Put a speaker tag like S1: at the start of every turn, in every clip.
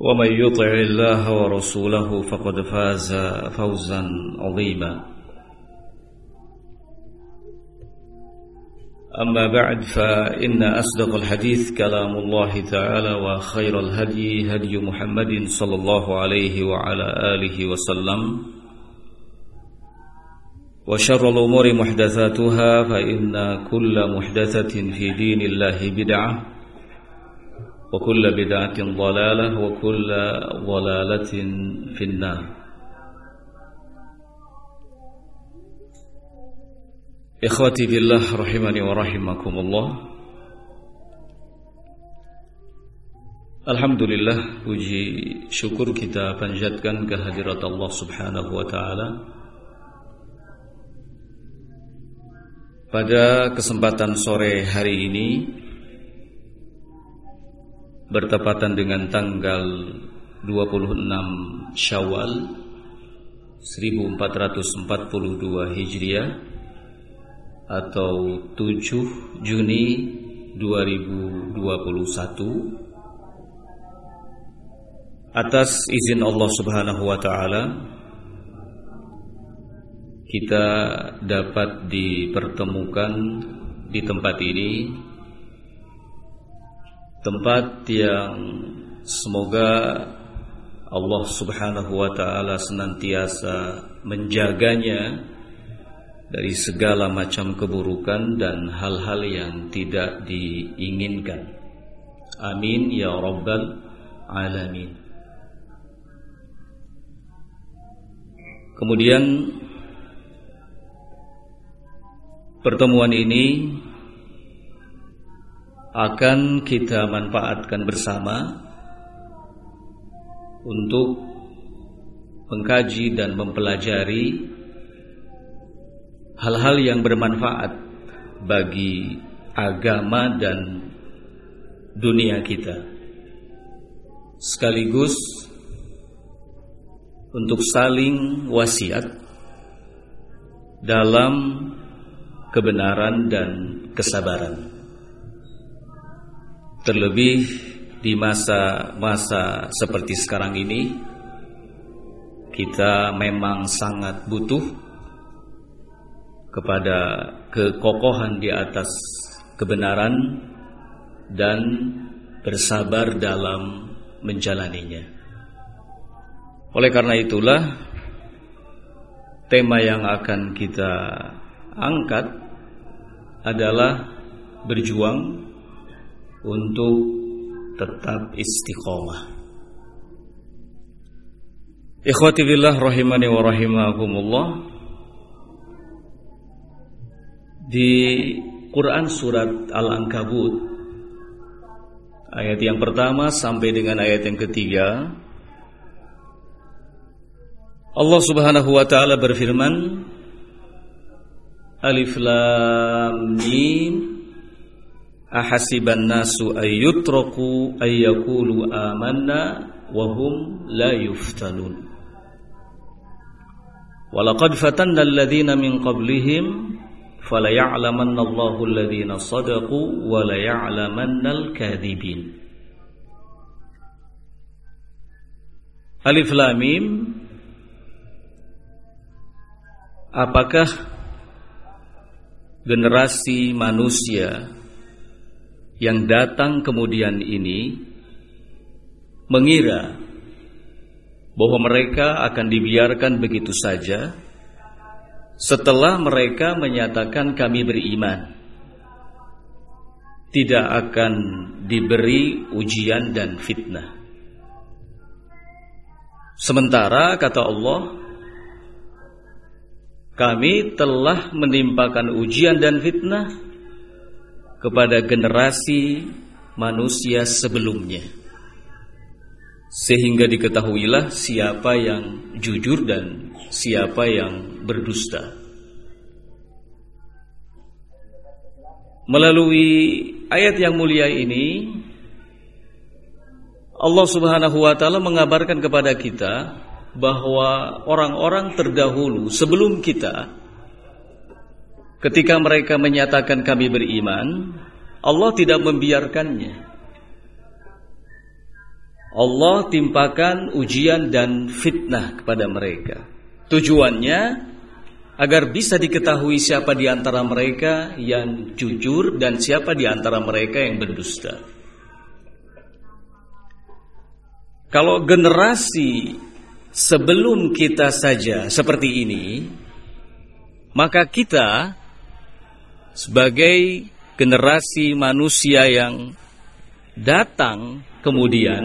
S1: ومن يطع الله ورسوله فقد فاز فوزا عظيما. أما بعد فإن أصدق الحديث كلام الله تعالى وخير الهدي هدي محمد صلى الله عليه وعلى آله وسلم. وشر الأمور محدثاتها فإن كل محدثة في دين الله بدعة. وكل بدعة ضلالة وكل ضلالة في النار إخوتي بالله رحمني ورحمكم الله Alhamdulillah puji syukur kita panjatkan kehadirat Allah Subhanahu wa taala Pada kesempatan sore hari ini bertepatan dengan tanggal 26 Syawal 1442 Hijriah atau 7 Juni 2021 atas izin Allah Subhanahu wa taala kita dapat dipertemukan di tempat ini tempat yang semoga Allah Subhanahu wa taala senantiasa menjaganya dari segala macam keburukan dan hal-hal yang tidak diinginkan. Amin ya rabbal alamin. Kemudian pertemuan ini akan kita manfaatkan bersama untuk mengkaji dan mempelajari hal-hal yang bermanfaat bagi agama dan dunia kita. Sekaligus untuk saling wasiat dalam kebenaran dan kesabaran Terlebih di masa-masa seperti sekarang ini Kita memang sangat butuh Kepada kekokohan di atas kebenaran Dan bersabar dalam menjalaninya. Oleh karena itulah Tema yang akan kita angkat adalah berjuang untuk tetap istiqomah. Ikhwati billah rahimani wa rahimakumullah. Di Quran surat Al-Ankabut ayat yang pertama sampai dengan ayat yang ketiga Allah Subhanahu wa taala berfirman Alif Lam Mim أحسب الناس أن يتركوا أن يقولوا آمنا وهم لا يفتنون. ولقد فتنا الذين من قبلهم فليعلمن الله الذين صدقوا وليعلمن الكاذبين. ألف لاميم Apakah generasi manusia yang datang kemudian ini mengira bahwa mereka akan dibiarkan begitu saja setelah mereka menyatakan kami beriman. Tidak akan diberi ujian dan fitnah. Sementara kata Allah kami telah menimpakan ujian dan fitnah kepada generasi manusia sebelumnya sehingga diketahuilah siapa yang jujur dan siapa yang berdusta. Melalui ayat yang mulia ini Allah Subhanahu wa taala mengabarkan kepada kita bahwa orang-orang terdahulu sebelum kita ketika mereka menyatakan kami beriman, Allah tidak membiarkannya. Allah timpakan ujian dan fitnah kepada mereka. Tujuannya agar bisa diketahui siapa di antara mereka yang jujur dan siapa di antara mereka yang berdusta. Kalau generasi sebelum kita saja seperti ini, maka kita sebagai generasi manusia yang datang kemudian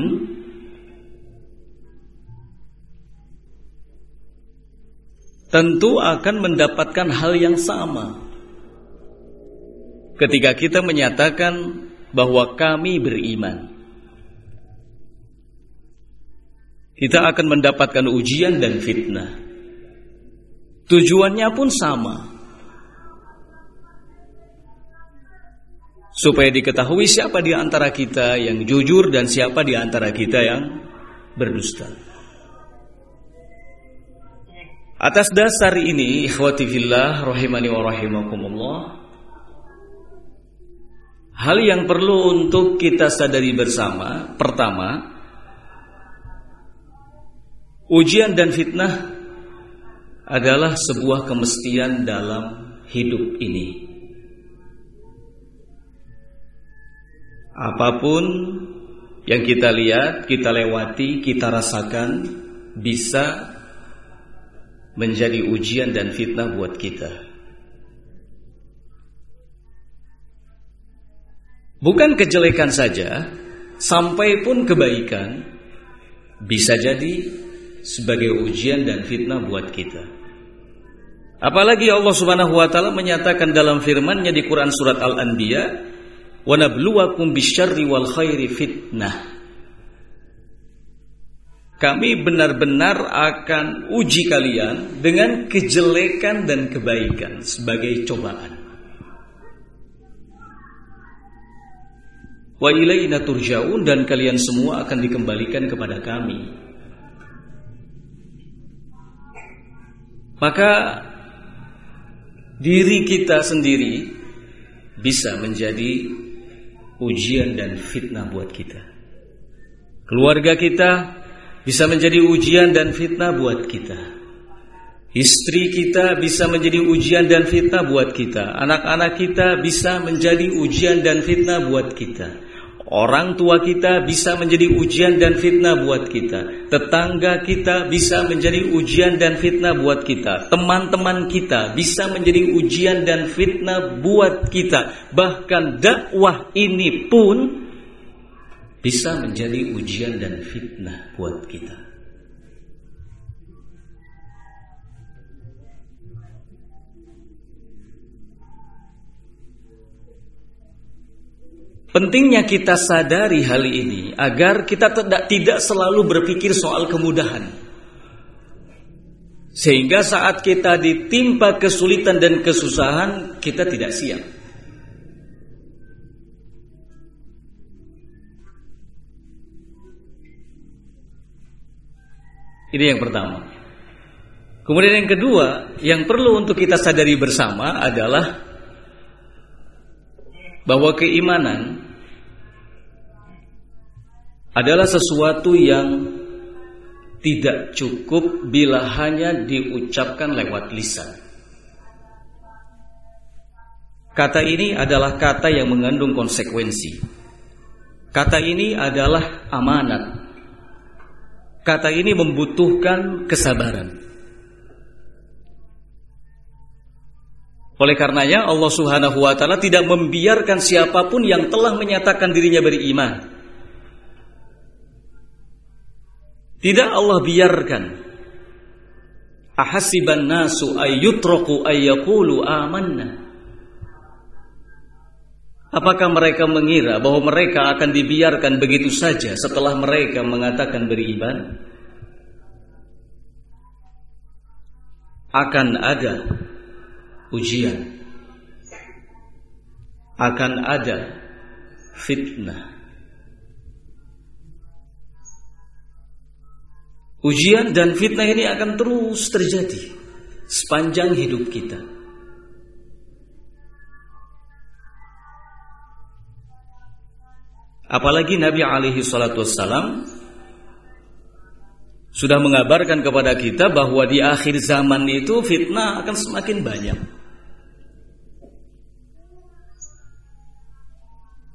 S1: tentu akan mendapatkan hal yang sama. Ketika kita menyatakan bahwa kami beriman, kita akan mendapatkan ujian dan fitnah. Tujuannya pun sama. Supaya diketahui siapa di antara kita yang jujur dan siapa di antara kita yang berdusta. Atas dasar ini ikhwati fillah rahimani wa rahimakumullah Hal yang perlu untuk kita sadari bersama Pertama Ujian dan fitnah Adalah sebuah kemestian dalam hidup ini Apa pun yang kita lihat, kita lewati, kita rasakan Bisa menjadi ujian dan fitnah buat kita. Bukan kejelekan saja, sampai pun kebaikan bisa jadi sebagai ujian dan fitnah buat kita. Apalagi Allah Subhanahu wa taala menyatakan dalam firman-Nya di Quran surat Al-Anbiya, "Wa nabluwakum bisyarri wal khairi fitnah." kami benar-benar akan uji kalian dengan kejelekan dan kebaikan sebagai cobaan. Wa ilaina turja'un dan kalian semua akan dikembalikan kepada kami. Maka diri kita sendiri bisa menjadi ujian dan fitnah buat kita. Keluarga kita bisa menjadi ujian dan fitnah buat kita. Istri kita bisa menjadi ujian dan fitnah buat kita. Anak-anak kita bisa menjadi ujian dan fitnah buat kita. Orang tua kita bisa menjadi ujian dan fitnah buat kita. Tetangga kita bisa menjadi ujian dan fitnah buat kita. Teman-teman kita bisa menjadi ujian dan fitnah buat kita. Bahkan dakwah ini pun bisa menjadi ujian dan fitnah buat kita. Pentingnya kita sadari hal ini agar kita tidak tidak selalu berpikir soal kemudahan. Sehingga saat kita ditimpa kesulitan dan kesusahan, kita tidak siap. Ini yang pertama. Kemudian yang kedua, yang perlu untuk kita sadari bersama adalah bahwa keimanan adalah sesuatu yang tidak cukup bila hanya diucapkan lewat lisan. Kata ini adalah kata yang mengandung konsekuensi. Kata ini adalah amanat. Kata ini membutuhkan kesabaran. Oleh karenanya Allah Subhanahu wa taala tidak membiarkan siapa pun yang telah menyatakan dirinya beriman Tidak Allah biarkan. Ahasiban nasu ayyutraku ayyakulu amanna. Apakah mereka mengira bahwa mereka akan dibiarkan begitu saja setelah mereka mengatakan beriman? Akan ada ujian. Akan ada fitnah. Ujian dan fitnah ini akan terus terjadi sepanjang hidup kita. Apalagi Nabi alaihi salatu wassalam sudah mengabarkan kepada kita bahwa di akhir zaman itu fitnah akan semakin banyak.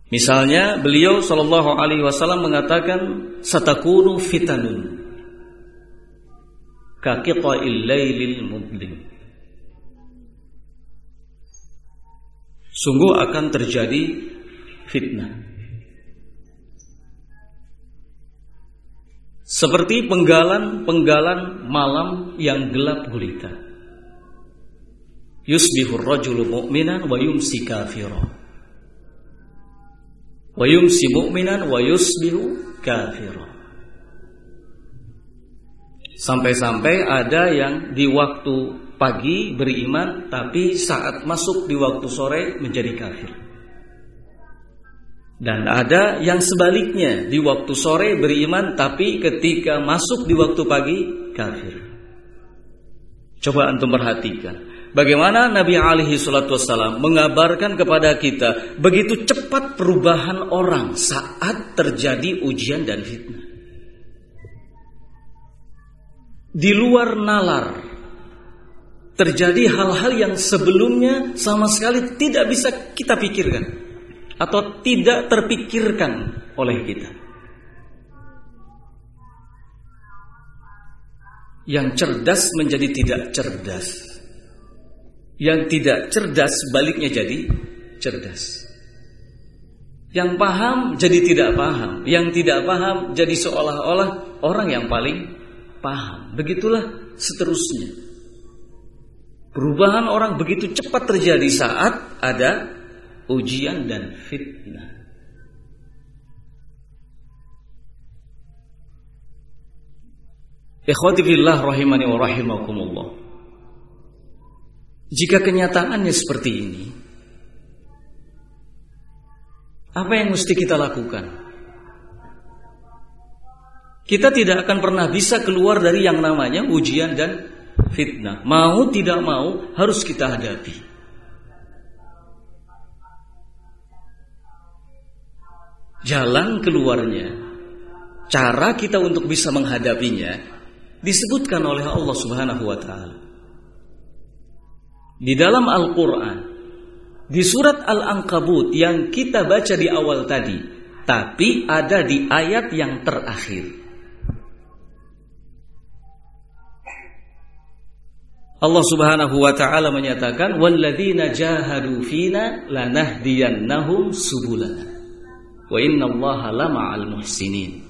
S1: Misalnya beliau Shallallahu Alaihi Wasallam mengatakan satakunu fitanun kaqita'il lailil mudlim. Sungguh akan terjadi fitnah. Seperti penggalan-penggalan malam yang gelap gulita. Yusbihur rajulu mu'minan wa yumsi kafira. Wa yumsi mu'minan wa yusbihu kafira. Sampai-sampai ada yang di waktu pagi beriman tapi saat masuk di waktu sore menjadi kafir. Dan ada yang sebaliknya di waktu sore beriman tapi ketika masuk di waktu pagi kafir. Coba antum perhatikan bagaimana Nabi alaihi salatu wasallam mengabarkan kepada kita begitu cepat perubahan orang saat terjadi ujian dan fitnah. di luar nalar. Terjadi hal-hal yang sebelumnya sama sekali tidak bisa kita pikirkan atau tidak terpikirkan oleh kita. Yang cerdas menjadi tidak cerdas. Yang tidak cerdas baliknya jadi cerdas. Yang paham jadi tidak paham, yang tidak paham jadi seolah-olah orang yang paling paham. Begitulah seterusnya. Perubahan orang begitu cepat terjadi saat ada ujian dan fitnah. Ikhwati fillah rahimani wa rahimakumullah. Jika kenyataannya seperti ini, apa yang mesti kita lakukan? Kita tidak akan pernah bisa keluar dari yang namanya ujian dan fitnah. Mau tidak mau harus kita hadapi. Jalan keluarnya, cara kita untuk bisa menghadapinya disebutkan oleh Allah Subhanahu wa taala. Di dalam Al-Qur'an, di surat Al-Ankabut yang kita baca di awal tadi, tapi ada di ayat yang terakhir. Allah Subhanahu wa taala menyatakan walladzina jahadu fina lanahdiyannahum subulana wa innallaha lama'al muhsinin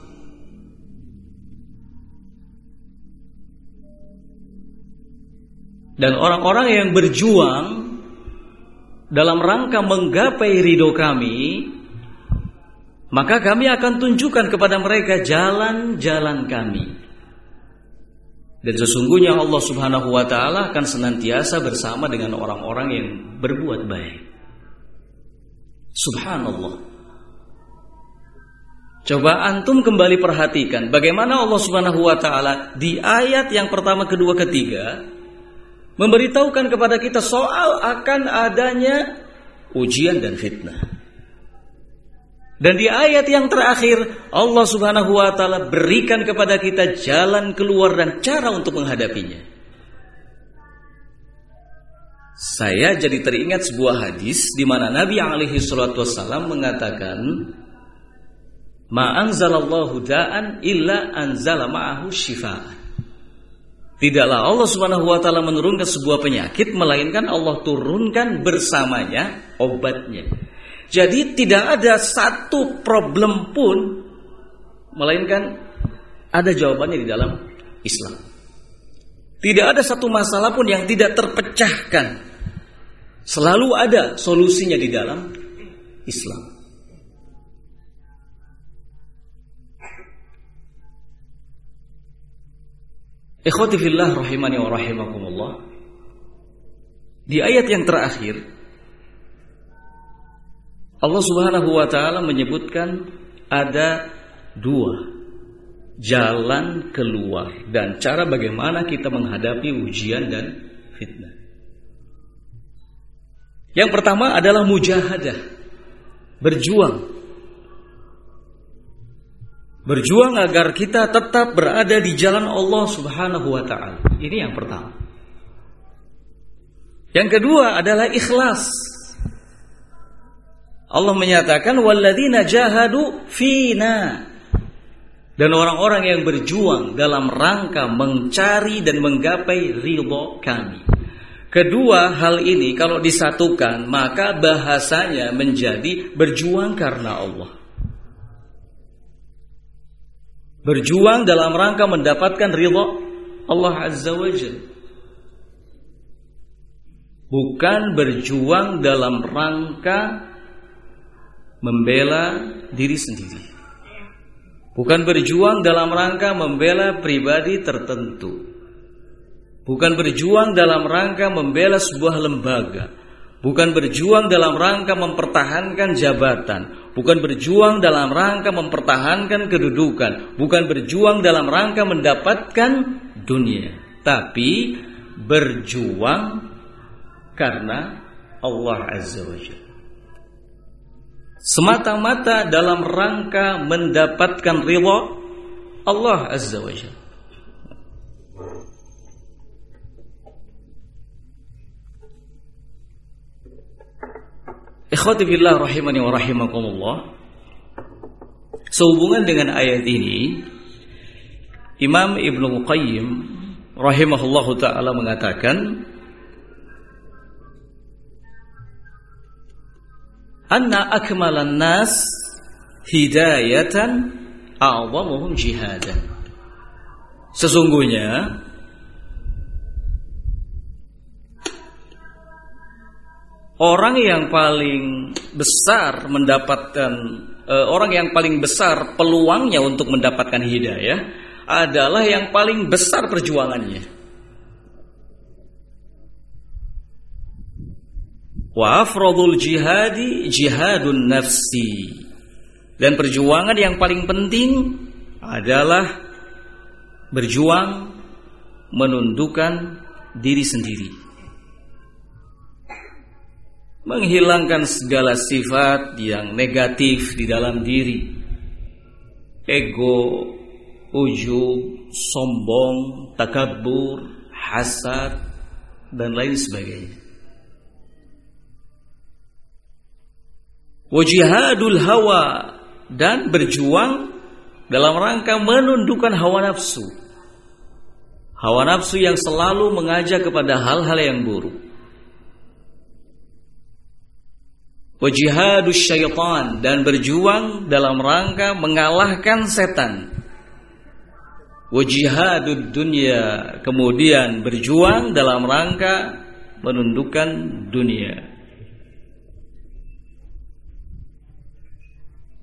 S1: Dan orang-orang yang berjuang dalam rangka menggapai ridho kami maka kami akan tunjukkan kepada mereka jalan-jalan kami dan sesungguhnya Allah Subhanahu wa taala akan senantiasa bersama dengan orang-orang yang berbuat baik. Subhanallah. Coba antum kembali perhatikan bagaimana Allah Subhanahu wa taala di ayat yang pertama, kedua, ketiga memberitahukan kepada kita soal akan adanya ujian dan fitnah. Dan di ayat yang terakhir Allah Subhanahu wa taala berikan kepada kita jalan keluar dan cara untuk menghadapinya. Saya jadi teringat sebuah hadis di mana Nabi alaihi salatu wasallam mengatakan Ma anzalallahu da'an illa anzala ma'ahu. Tidaklah Allah Subhanahu wa taala menurunkan sebuah penyakit melainkan Allah turunkan bersamanya obatnya. Jadi tidak ada satu problem pun melainkan ada jawabannya di dalam Islam. Tidak ada satu masalah pun yang tidak terpecahkan. Selalu ada solusinya di dalam Islam. Ikhwati fillah rahimani wa rahimakumullah. Di ayat yang terakhir Allah Subhanahu wa taala menyebutkan ada dua jalan keluar dan cara bagaimana kita menghadapi ujian dan fitnah. Yang pertama adalah mujahadah, berjuang Berjuang agar kita tetap berada di jalan Allah Subhanahu wa taala. Ini yang pertama. Yang kedua adalah ikhlas. Allah menyatakan walladzina jahadu fina. Dan orang-orang yang berjuang dalam rangka mencari dan menggapai ridho kami. Kedua hal ini kalau disatukan maka bahasanya menjadi berjuang karena Allah. Berjuang dalam rangka mendapatkan ridha Allah Azza wa Jalla. Bukan berjuang dalam rangka membela diri sendiri. Bukan berjuang dalam rangka membela pribadi tertentu. Bukan berjuang dalam rangka membela sebuah lembaga. Bukan berjuang dalam rangka mempertahankan jabatan bukan berjuang dalam rangka mempertahankan kedudukan, bukan berjuang dalam rangka mendapatkan dunia, tapi berjuang karena Allah Azza wa Jalla. Semata-mata dalam rangka mendapatkan ridha Allah Azza wa Jalla. Ikhwati billah rahimani wa rahimakumullah. Sehubungan dengan ayat ini, Imam Ibnu Qayyim rahimahullahu taala mengatakan anna akmalan nas hidayatan a'zamuhum jihadan. Sesungguhnya orang yang paling besar mendapatkan uh, orang yang paling besar peluangnya untuk mendapatkan hidayah adalah yang paling besar perjuangannya. Wa afradul jihadi jihadun nafsi. Dan perjuangan yang paling penting adalah berjuang menundukkan diri sendiri menghilangkan segala sifat yang negatif di dalam diri. Ego, ujub, sombong, takabur, hasad, dan lain sebagainya. Wajihadul hawa dan berjuang dalam rangka menundukkan hawa nafsu. Hawa nafsu yang selalu mengajak kepada hal-hal yang buruk. Wajihadus syaitan dan berjuang dalam rangka mengalahkan setan. Wajihadud dunia kemudian berjuang dalam rangka menundukkan dunia.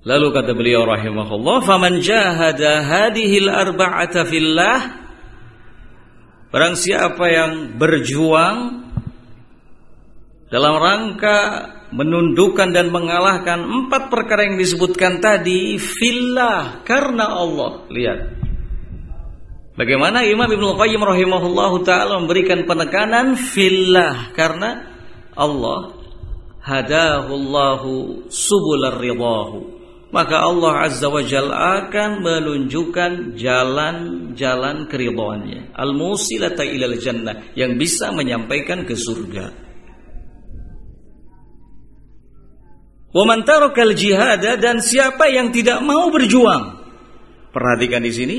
S1: Lalu kata beliau rahimahullah, "Faman jahada hadhil arba'ata fillah" Barang siapa yang berjuang dalam rangka menundukkan dan mengalahkan empat perkara yang disebutkan tadi fillah karena Allah. Lihat. Bagaimana Imam Ibnu Qayyim rahimahullahu taala memberikan penekanan fillah karena Allah hadahullahu subular ridahu. maka Allah Azza wa Jalla akan menunjukkan jalan-jalan keridhaannya al-musilata ilal jannah yang bisa menyampaikan ke surga wa man tarakal jihada dan siapa yang tidak mau berjuang. Perhatikan di sini.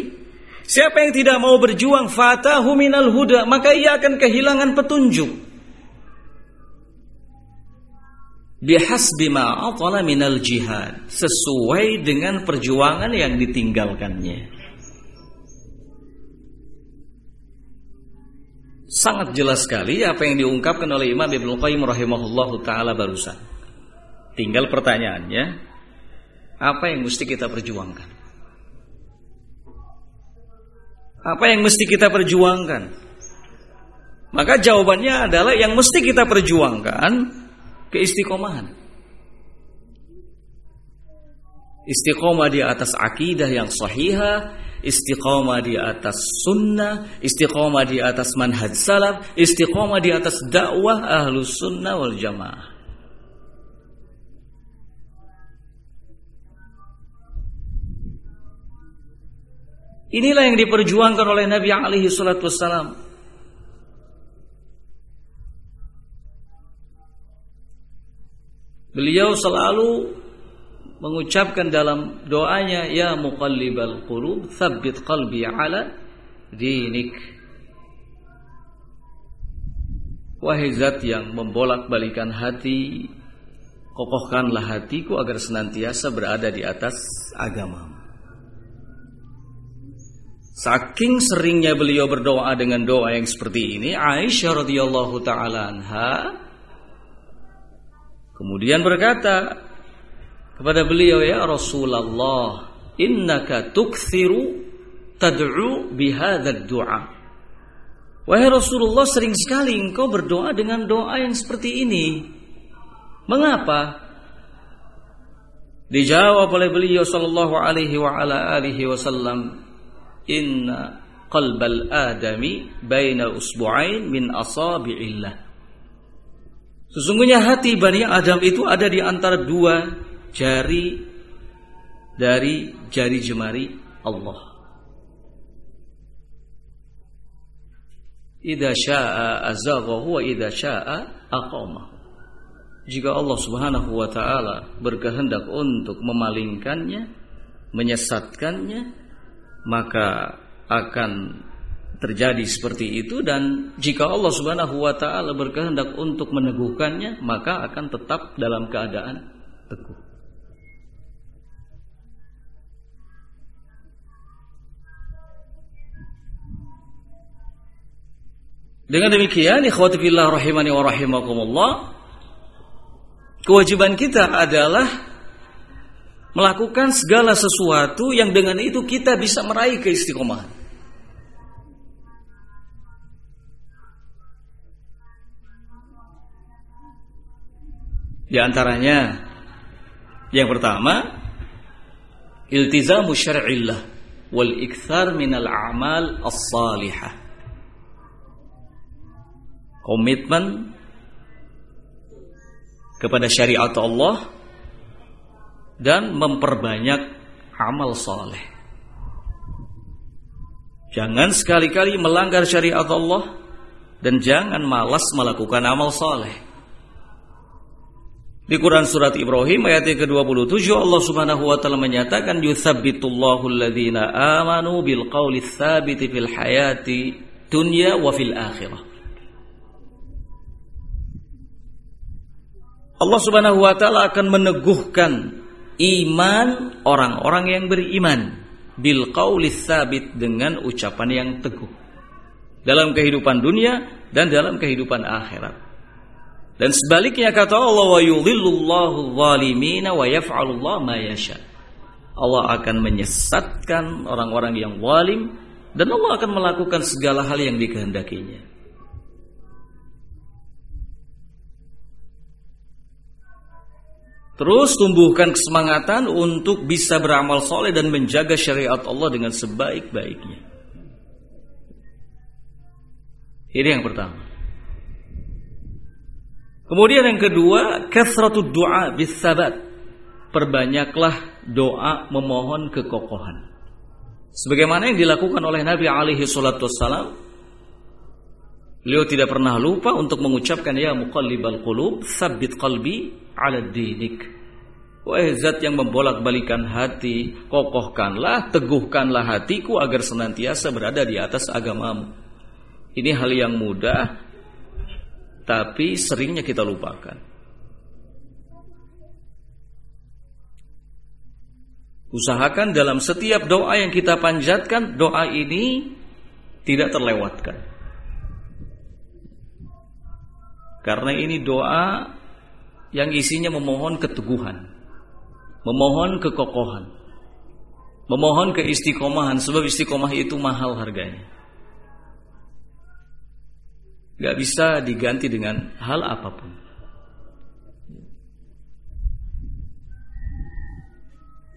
S1: Siapa yang tidak mau berjuang fatahu minal huda maka ia akan kehilangan petunjuk. Bihasbi ma minal jihad sesuai dengan perjuangan yang ditinggalkannya. Sangat jelas sekali apa yang diungkapkan oleh Imam Ibnu Qayyim rahimahullahu taala barusan tinggal pertanyaannya apa yang mesti kita perjuangkan apa yang mesti kita perjuangkan maka jawabannya adalah yang mesti kita perjuangkan keistiqomahan. Istiqomah di atas akidah yang sahihah, istiqomah di atas sunnah, istiqomah di atas manhaj salaf, istiqomah di atas dakwah ahlu sunnah wal jamaah. Inilah yang diperjuangkan oleh Nabi alaihi salatu wassalam. Beliau selalu mengucapkan dalam doanya ya muqallibal qulub tsabbit qalbi ala dinik Wahai zat yang membolak-balikan hati kokohkanlah hatiku agar senantiasa berada di atas agama Saking seringnya beliau berdoa dengan doa yang seperti ini Aisyah radhiyallahu taala anha Kemudian berkata kepada beliau ya Rasulullah, innaka tukthiru tad'u bihadzal du'a. Wahai Rasulullah sering sekali engkau berdoa dengan doa yang seperti ini. Mengapa? Dijawab oleh beliau sallallahu alaihi wa ala alihi wasallam, "Inna qalbal adami baina usbu'ain min asabi'illah." Sesungguhnya hati Bani Adam itu ada di antara dua jari dari jari jemari Allah. Idza syaa azaghahu wa idza syaa aqamahu. Jika Allah Subhanahu wa taala berkehendak untuk memalingkannya, menyesatkannya, maka akan terjadi seperti itu dan jika Allah Subhanahu wa taala berkehendak untuk meneguhkannya maka akan tetap dalam keadaan teguh. Dengan demikian ikhwati fillah rahimani wa rahimakumullah kewajiban kita adalah melakukan segala sesuatu yang dengan itu kita bisa meraih keistiqomahan. Di antaranya yang pertama iltizamu syar'illah wal ikthar minal a'mal as-salihah. Komitmen kepada syariat Allah dan memperbanyak amal saleh. Jangan sekali-kali melanggar syariat Allah dan jangan malas melakukan amal saleh. Di Quran surat Ibrahim ayat yang ke-27 Allah Subhanahu wa taala menyatakan yutsabbitullahu alladhina amanu bil qawli tsabiti fil hayati dunya wa fil akhirah. Allah Subhanahu wa taala akan meneguhkan iman orang-orang yang beriman bil qawli tsabit dengan ucapan yang teguh dalam kehidupan dunia dan dalam kehidupan akhirat. Dan sebaliknya kata Allah wa yudhillullahu zalimina wa yaf'alullah ma yasha. Allah akan menyesatkan orang-orang yang walim dan Allah akan melakukan segala hal yang dikehendakinya. Terus tumbuhkan kesemangatan untuk bisa beramal soleh dan menjaga syariat Allah dengan sebaik-baiknya. Ini yang pertama. Kemudian yang kedua, kasratu doa bisabat. perbanyaklah doa memohon kekokohan. Sebagaimana yang dilakukan oleh Nabi alaihi salatu wassalam Beliau tidak pernah lupa untuk mengucapkan ya muqallibal qulub, tsabbit qalbi ala dinik. Wahai zat yang membolak-balikan hati, kokohkanlah, teguhkanlah hatiku agar senantiasa berada di atas agamamu. Ini hal yang mudah, tapi seringnya kita lupakan. Usahakan dalam setiap doa yang kita panjatkan, doa ini tidak terlewatkan. Karena ini doa yang isinya memohon keteguhan, memohon kekokohan, memohon keistiqomahan sebab istiqomah itu mahal harganya. Gak bisa diganti dengan hal apa pun.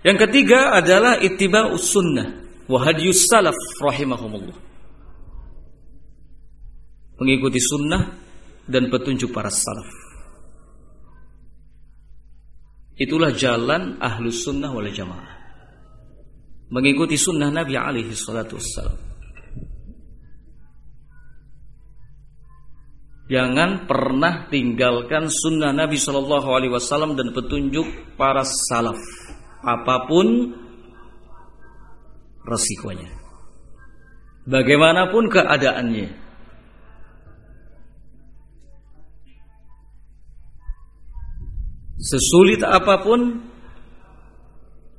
S1: Yang ketiga adalah ittiba sunnah wa salaf rahimahumullah. Mengikuti sunnah dan petunjuk para salaf. Itulah jalan ahlus sunnah wal jamaah. Mengikuti sunnah Nabi alaihi salatu wassalam. Jangan pernah tinggalkan sunnah Nabi Shallallahu Alaihi Wasallam dan petunjuk para salaf, apa pun resikonya, bagaimanapun keadaannya. Sesulit apa pun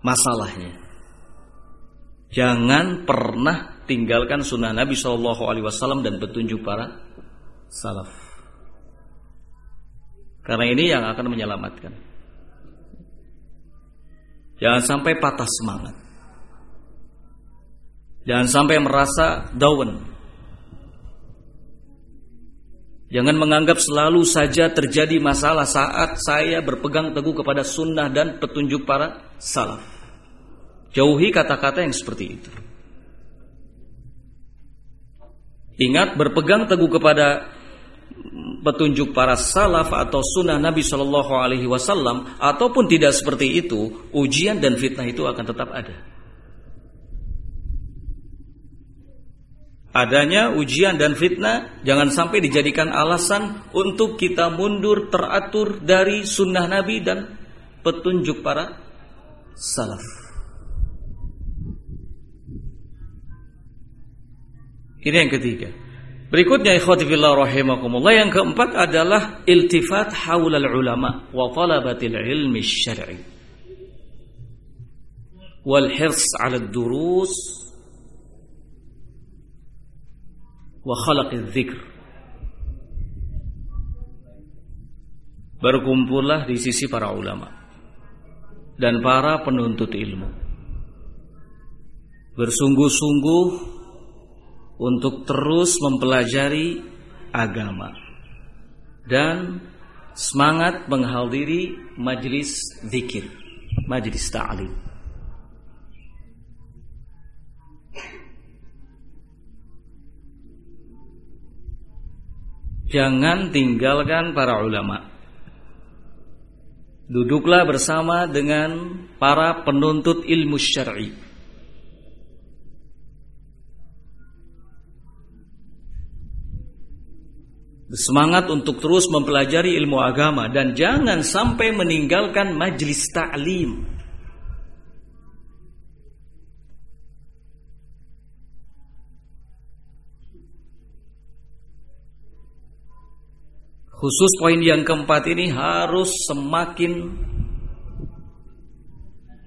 S1: masalahnya. Jangan pernah tinggalkan sunnah Nabi Shallallahu Alaihi Wasallam dan petunjuk para salaf. Karena ini yang akan menyelamatkan. Jangan sampai patah semangat. Jangan sampai merasa down, Jangan menganggap selalu saja terjadi masalah saat saya berpegang teguh kepada sunnah dan petunjuk para salaf. Jauhi kata-kata yang seperti itu. Ingat berpegang teguh kepada petunjuk para salaf atau sunnah Nabi Shallallahu Alaihi Wasallam ataupun tidak seperti itu, ujian dan fitnah itu akan tetap ada. Adanya ujian dan fitnah jangan sampai dijadikan alasan untuk kita mundur teratur dari sunnah Nabi dan petunjuk para salaf. Ini yang ketiga. Berikutnya ikhwati rahimakumullah yang keempat adalah iltifat haulal ulama wa talabatil ilmi syar'i wal hirs 'ala durus wa khalaqiz dzikr. Berkumpullah di sisi para ulama dan para penuntut ilmu. Bersungguh-sungguh untuk terus mempelajari agama dan semangat menghadiri majlis zikir, majlis ta'lim. Jangan tinggalkan para ulama. Duduklah bersama dengan para penuntut ilmu syar'i. Bersemangat untuk terus mempelajari ilmu agama dan jangan sampai meninggalkan majlis ta'lim. Khusus poin yang keempat ini harus semakin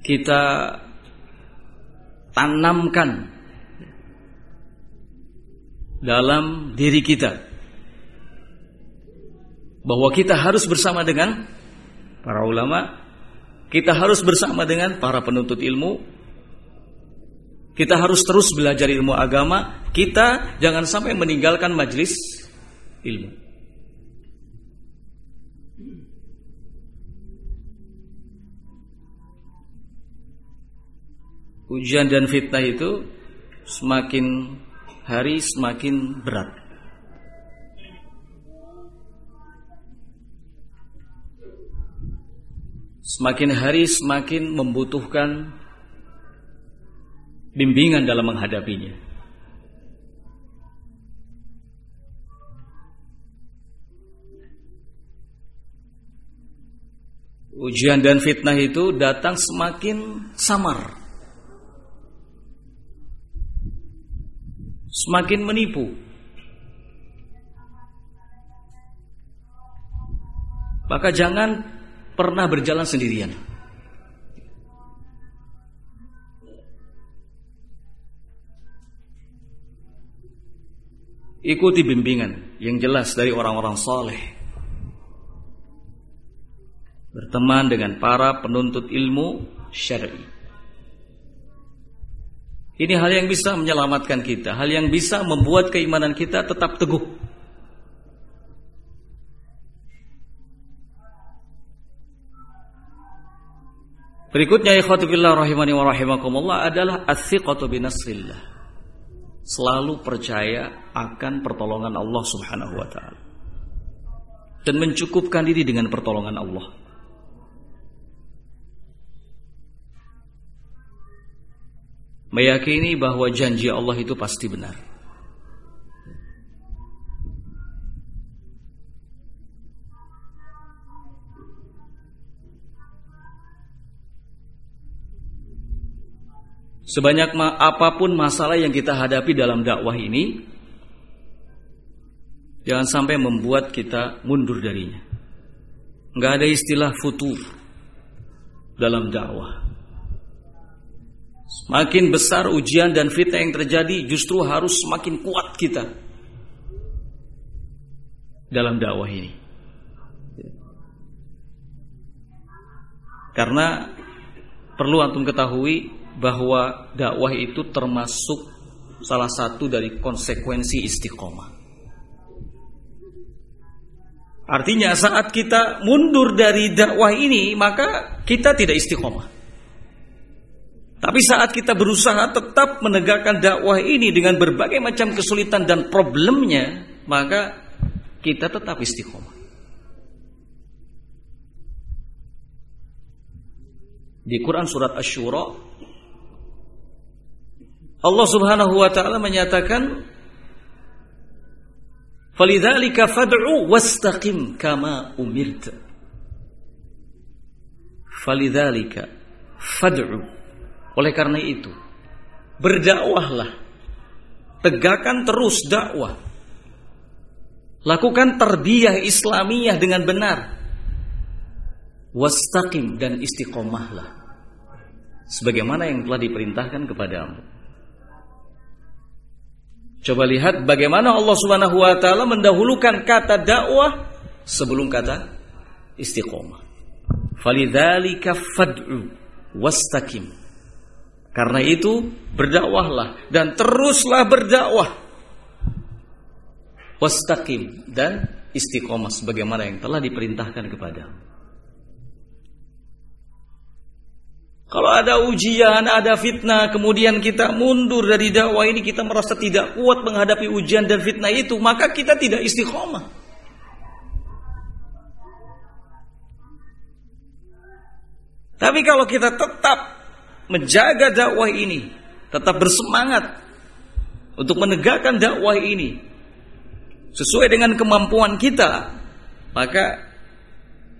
S1: kita tanamkan dalam diri kita bahwa kita harus bersama dengan para ulama, kita harus bersama dengan para penuntut ilmu, kita harus terus belajar ilmu agama, kita jangan sampai meninggalkan majlis ilmu. Ujian dan fitnah itu semakin hari semakin berat. semakin hari semakin membutuhkan bimbingan dalam menghadapinya. Ujian dan fitnah itu datang semakin samar. Semakin menipu. Maka jangan pernah berjalan sendirian. Ikuti bimbingan yang jelas dari orang-orang saleh berteman dengan para penuntut ilmu syar'i. Ini hal yang bisa menyelamatkan kita, hal yang bisa membuat keimanan kita tetap teguh. Berikutnya fillah rahimani wa rahimakumullah adalah as-siqatu binasrillah. Selalu percaya akan pertolongan Allah Subhanahu wa taala. Dan mencukupkan diri dengan pertolongan Allah. Meyakini bahwa janji Allah itu pasti benar. Sebanyak apa pun masalah yang kita hadapi dalam dakwah ini, jangan sampai membuat kita mundur darinya. Enggak ada istilah futur dalam dakwah. Semakin besar ujian dan fitnah yang terjadi, justru harus semakin kuat kita dalam dakwah ini. Karena perlu antum ketahui bahwa dakwah itu termasuk salah satu dari konsekuensi istiqomah. Artinya saat kita mundur dari dakwah ini, maka kita tidak istiqomah. Tapi saat kita berusaha tetap menegakkan dakwah ini dengan berbagai macam kesulitan dan problemnya, maka kita tetap istiqomah. Di Quran surat Asy-Syura Allah Subhanahu wa taala menyatakan Falidzalika fad'u wastaqim kama umirta. Falidzalika fad'u oleh karena itu, berdakwahlah. Tegakkan terus dakwah. Lakukan terbiyah Islamiyah dengan benar. Wastaqim dan istiqomahlah. Sebagaimana yang telah diperintahkan kepadamu. Coba lihat bagaimana Allah Subhanahu wa taala mendahulukan kata dakwah sebelum kata istiqomah. Falidzalika fad'u wastaqim. Karena itu berdakwahlah dan teruslah berdakwah. Wastaqim dan istiqomah sebagaimana yang telah diperintahkan kepada. Kalau ada ujian, ada fitnah, kemudian kita mundur dari dakwah ini, kita merasa tidak kuat menghadapi ujian dan fitnah itu, maka kita tidak istiqomah. Tapi kalau kita tetap menjaga dakwah ini, tetap bersemangat untuk menegakkan dakwah ini sesuai dengan kemampuan kita, maka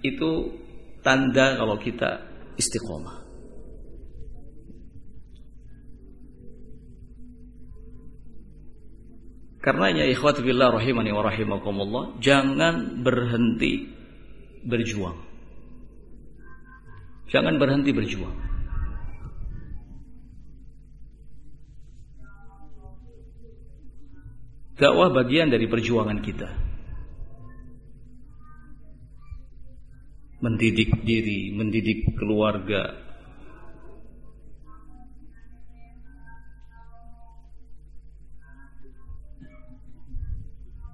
S1: itu tanda kalau kita istiqomah. Karenanya ikhwati billah rahimani wa rahimakumullah, jangan berhenti berjuang. Jangan berhenti berjuang. Dakwah bagian dari perjuangan kita. Mendidik diri, mendidik keluarga.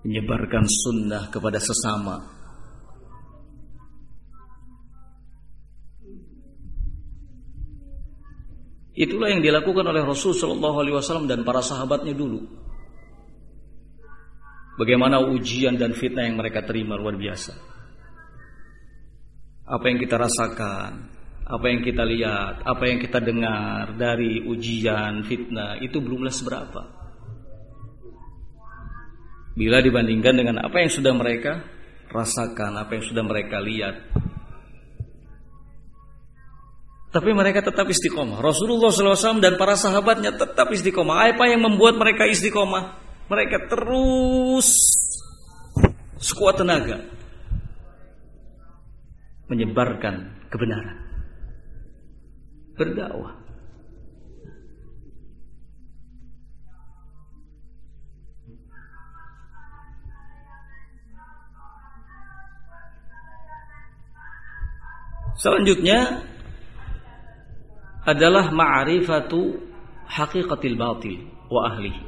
S1: Menyebarkan sunnah kepada sesama. Itulah yang dilakukan oleh Rasul Shallallahu Alaihi Wasallam dan para sahabatnya dulu. Bagaimana ujian dan fitnah yang mereka terima luar biasa. apa yang kita rasakan, apa yang kita lihat, apa yang kita dengar dari ujian, fitnah itu belumlah seberapa. Bila dibandingkan dengan apa yang sudah mereka rasakan, apa yang sudah mereka lihat. Tapi mereka tetap istiqomah. Rasulullah SAW dan para sahabatnya tetap istiqomah. Apa yang membuat mereka istiqomah? Mereka terus sekuat tenaga menyebarkan kebenaran berdakwah. Selanjutnya adalah ma'rifatu haqiqatil batil wa ahli.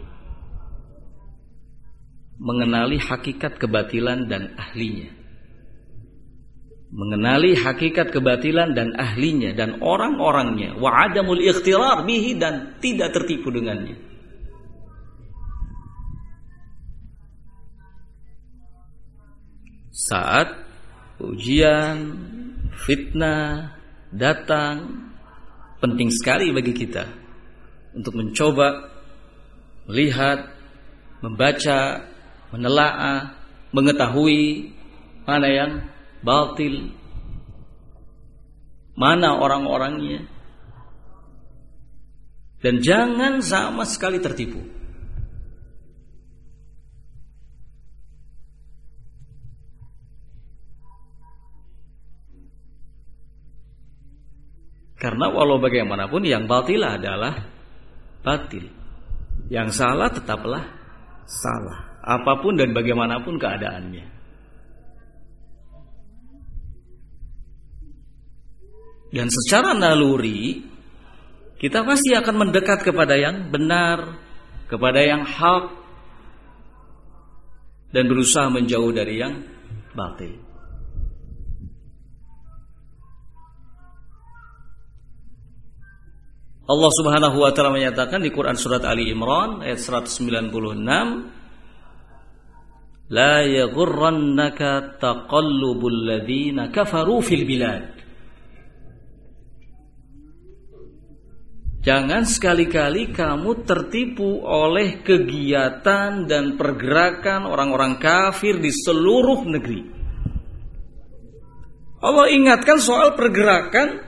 S1: Mengenali hakikat kebatilan dan ahlinya. Mengenali hakikat kebatilan dan ahlinya dan orang-orangnya. Wa adamul ikhtirar bihi dan tidak tertipu dengannya. Saat ujian fitnah datang penting sekali bagi kita untuk mencoba melihat membaca menelaah mengetahui mana yang batil mana orang-orangnya dan jangan sama sekali tertipu Karena walau bagaimanapun yang batil adalah batil. Yang salah tetaplah salah. Apa pun dan bagaimanapun keadaannya. Dan secara naluri kita pasti akan mendekat kepada yang benar, kepada yang hak dan berusaha menjauh dari yang batil. Allah Subhanahu wa taala menyatakan di Quran surat Ali Imran ayat 196 La taqallubul kafaru fil bilad Jangan sekali-kali kamu tertipu oleh kegiatan dan pergerakan orang-orang kafir di seluruh negeri. Allah ingatkan soal pergerakan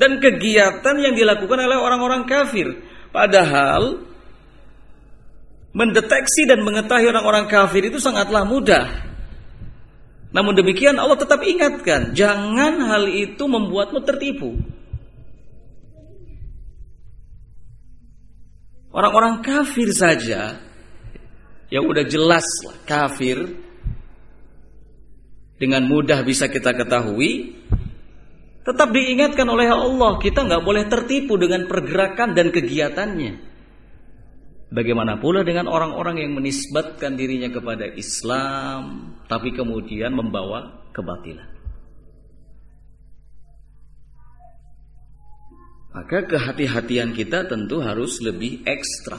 S1: dan kegiatan yang dilakukan oleh orang-orang kafir. Padahal mendeteksi dan mengetahui orang-orang kafir itu sangatlah mudah. Namun demikian Allah tetap ingatkan, jangan hal itu membuatmu tertipu. Orang-orang kafir saja yang udah jelas kafir dengan mudah bisa kita ketahui tetap diingatkan oleh Allah kita nggak boleh tertipu dengan pergerakan dan kegiatannya bagaimana pula dengan orang-orang yang menisbatkan dirinya kepada Islam tapi kemudian membawa kebatilan Maka kehati-hatian kita tentu harus lebih ekstra.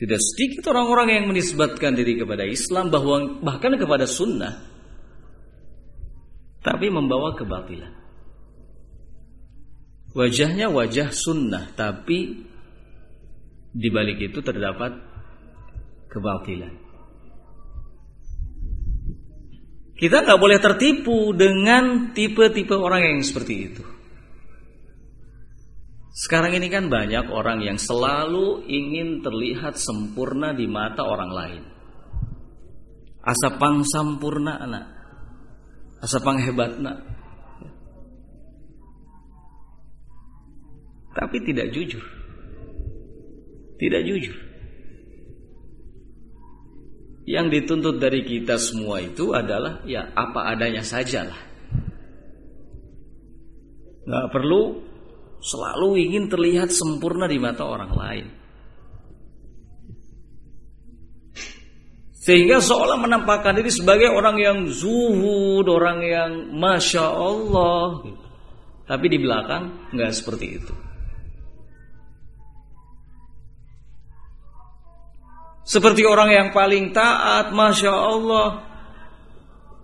S1: Tidak sedikit orang-orang yang menisbatkan diri kepada Islam bahwa bahkan kepada sunnah tapi membawa kebatilan. Wajahnya wajah sunnah tapi di balik itu terdapat kebatilan. Kita nggak boleh tertipu dengan tipe-tipe orang yang seperti itu. Sekarang ini kan banyak orang yang selalu ingin terlihat sempurna di mata orang lain. Asapang sampurna anak. Asapang hebat nak. Tapi tidak jujur. Tidak jujur. Yang dituntut dari kita semua itu adalah ya apa adanya sajalah. Gak perlu selalu ingin terlihat sempurna di mata orang lain. Sehingga seolah menampakkan diri sebagai orang yang zuhud, orang yang masya Allah. Tapi di belakang nggak seperti itu. Seperti orang yang paling taat, masya Allah.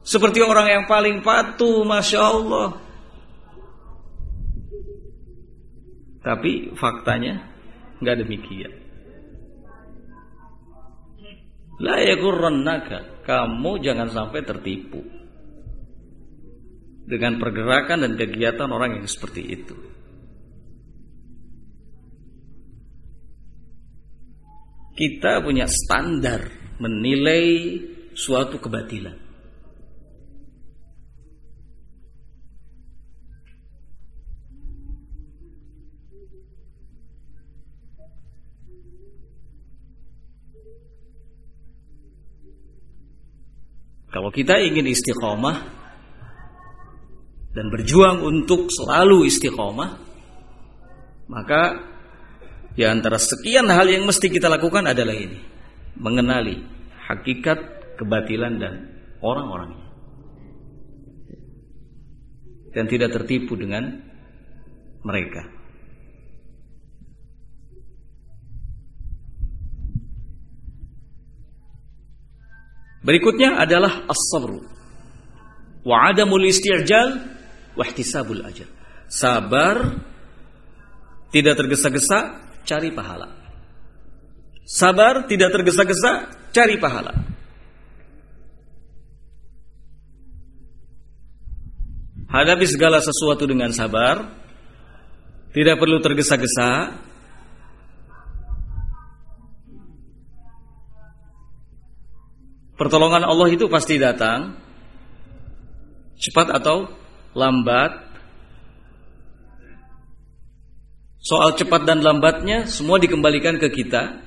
S1: Seperti orang yang paling patuh, masya Allah. Tapi faktanya nggak demikian. La yaghurrannaka, kamu jangan sampai tertipu dengan pergerakan dan kegiatan orang yang seperti itu. Kita punya standar menilai suatu kebatilan. Kalau kita ingin istiqomah dan berjuang untuk selalu istiqomah, maka di antara sekian hal yang mesti kita lakukan adalah ini, mengenali hakikat kebatilan dan orang-orangnya. Dan tidak tertipu dengan mereka. Berikutnya adalah as-sabru wa adamul isti'jal wa ihtisabul ajr. Sabar tidak tergesa-gesa cari pahala. Sabar tidak tergesa-gesa cari pahala. Hadapi segala sesuatu dengan sabar. Tidak perlu tergesa-gesa, Pertolongan Allah itu pasti datang Cepat atau lambat Soal cepat dan lambatnya Semua dikembalikan ke kita.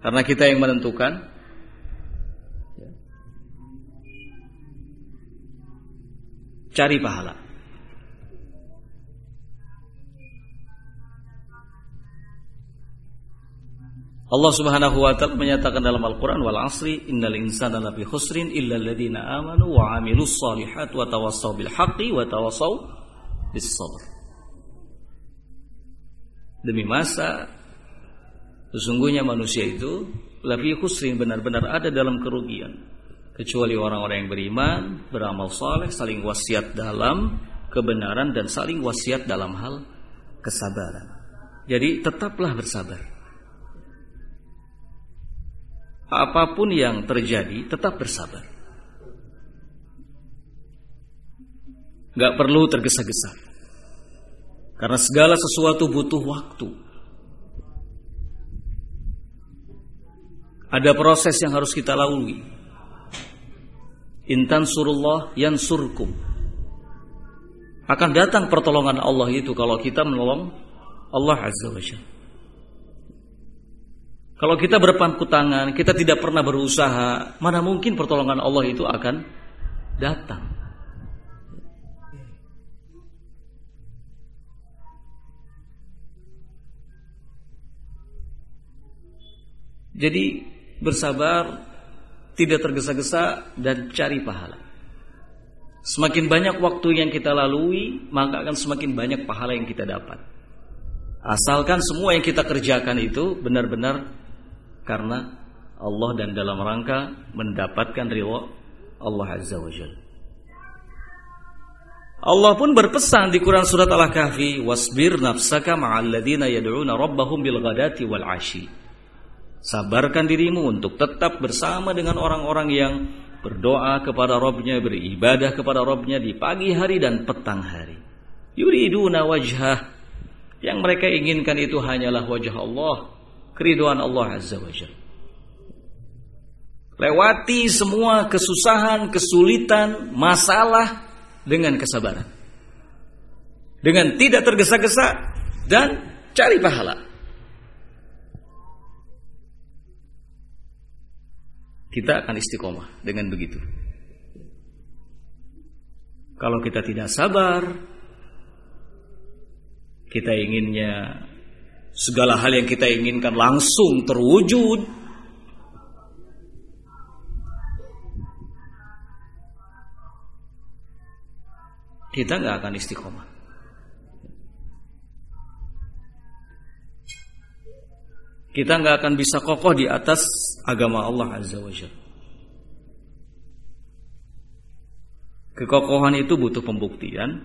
S1: Karena kita yang menentukan. Cari pahala. Allah Subhanahu wa taala menyatakan dalam Al-Qur'an wal 'asri innal insana lafi khusrin illa alladziina amanu wa 'amilus shalihat wa tawassaw bil haqqi wa tawassaw bis sabr. Demi masa sesungguhnya manusia itu lafi khusrin benar-benar ada dalam kerugian kecuali orang-orang yang beriman, beramal saleh, saling wasiat dalam kebenaran dan saling wasiat dalam hal kesabaran. Jadi tetaplah bersabar apa pun yang terjadi tetap bersabar. Gak perlu tergesa-gesa. Karena segala sesuatu butuh waktu. Ada proses yang harus kita lalui. Intan surullah yang surkum. Akan datang pertolongan Allah itu kalau kita menolong Allah Azza wa Jalla. Kalau kita berpangku tangan, kita tidak pernah berusaha, mana mungkin pertolongan Allah itu akan datang. Jadi bersabar, tidak tergesa-gesa dan cari pahala. Semakin banyak waktu yang kita lalui, maka akan semakin banyak pahala yang kita dapat. Asalkan semua yang kita kerjakan itu benar-benar karena Allah dan dalam rangka mendapatkan ridha Allah Azza wa Jalla. Allah pun berpesan di Quran surat Al-Kahfi, "Wasbir nafsaka ma'al ladzina yad'una rabbahum bil ghadati wal 'ashi." Sabarkan dirimu untuk tetap bersama dengan orang-orang yang berdoa kepada Rabbnya, beribadah kepada Rabbnya di pagi hari dan petang hari. Yuriduna wajhah. Yang mereka inginkan itu hanyalah wajah Allah keriduan Allah Azza wa Jalla. Lewati semua kesusahan, kesulitan, masalah dengan kesabaran. Dengan tidak tergesa-gesa dan cari pahala. Kita akan istiqomah dengan begitu. Kalau kita tidak sabar, kita inginnya segala hal yang kita inginkan langsung terwujud. Kita nggak akan istiqomah. kita nggak akan bisa kokoh di atas agama Allah Azza wa Jalla. Kekokohan itu butuh pembuktian.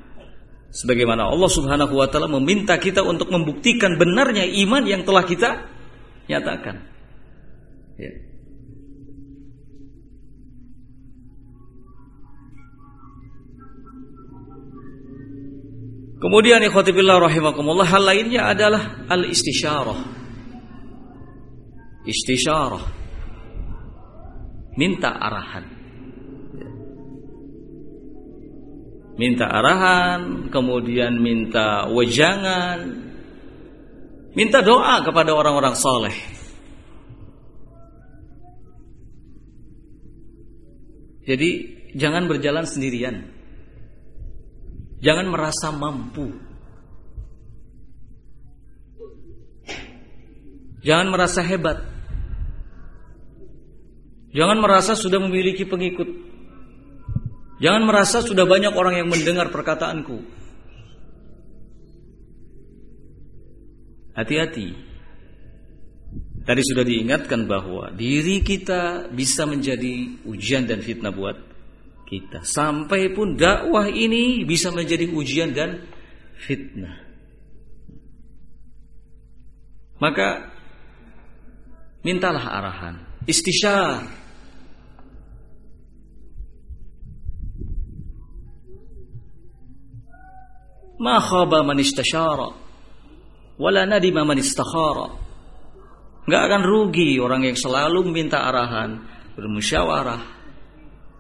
S1: Sebagaimana Allah Subhanahu wa taala meminta kita untuk membuktikan benarnya iman yang telah kita nyatakan. Ya. Kemudian ikhwati billah rahimakumullah hal lainnya adalah al-istisyarah. Istisyarah. Minta arahan. Minta arahan, kemudian minta wejangan, minta doa kepada orang-orang soleh. Jadi jangan berjalan sendirian. Jangan merasa mampu. Jangan merasa hebat. Jangan merasa sudah memiliki pengikut. Jangan merasa sudah banyak orang yang mendengar perkataanku. Hati-hati. Tadi sudah diingatkan bahwa diri kita bisa menjadi ujian dan fitnah buat kita. Sampai pun dakwah ini bisa menjadi ujian dan fitnah. Maka mintalah arahan, istisyar. Ma khaba man istasyara wala nadima man istakhara. Enggak akan rugi orang yang selalu meminta arahan, bermusyawarah,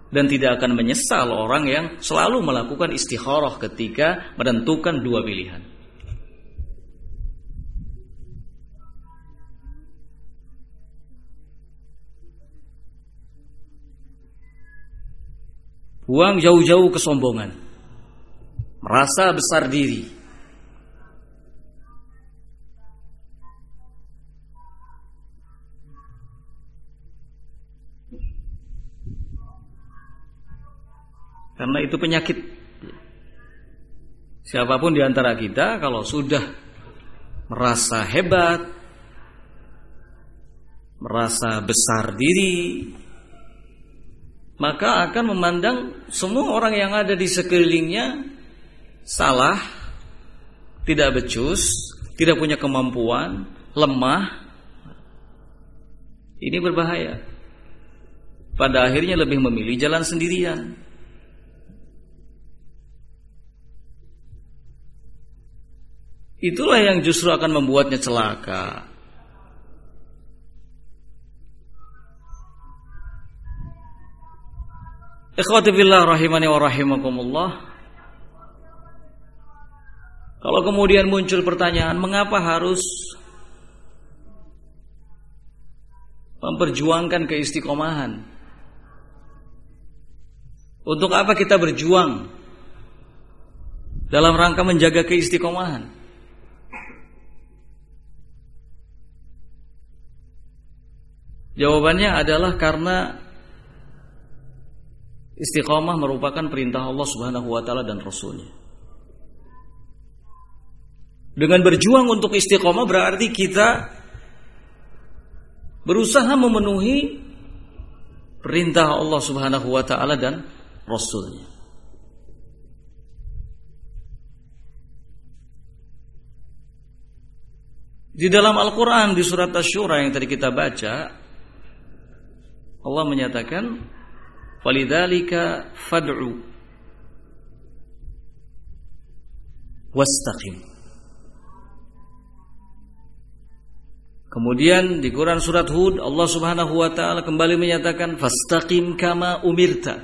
S1: dan tidak akan menyesal orang yang selalu melakukan istikharah ketika menentukan dua pilihan. Buang jauh-jauh kesombongan. Merasa besar diri. Karena itu penyakit. Siapa pun di antara kita kalau sudah merasa hebat, merasa besar diri, maka akan memandang semua orang yang ada di sekelilingnya salah, tidak becus, tidak punya kemampuan, lemah. Ini berbahaya. Pada akhirnya lebih memilih jalan sendirian. Itulah yang justru akan membuatnya celaka. Ikhwati billah rahimani wa rahimakumullah. Kalau kemudian muncul pertanyaan, mengapa harus memperjuangkan keistiqomahan? Untuk apa kita berjuang dalam rangka menjaga keistiqomahan? Jawabannya adalah karena istiqomah merupakan perintah Allah Subhanahu wa taala dan rasulnya. Dengan berjuang untuk istiqomah berarti kita berusaha memenuhi perintah Allah Subhanahu wa taala dan rasulnya. Di dalam Al-Quran di surat Ash-Shura yang tadi kita baca Allah menyatakan Falidhalika fad'u Wastaqim Kemudian di Quran surat Hud Allah Subhanahu wa taala kembali menyatakan fastaqim kama umirta.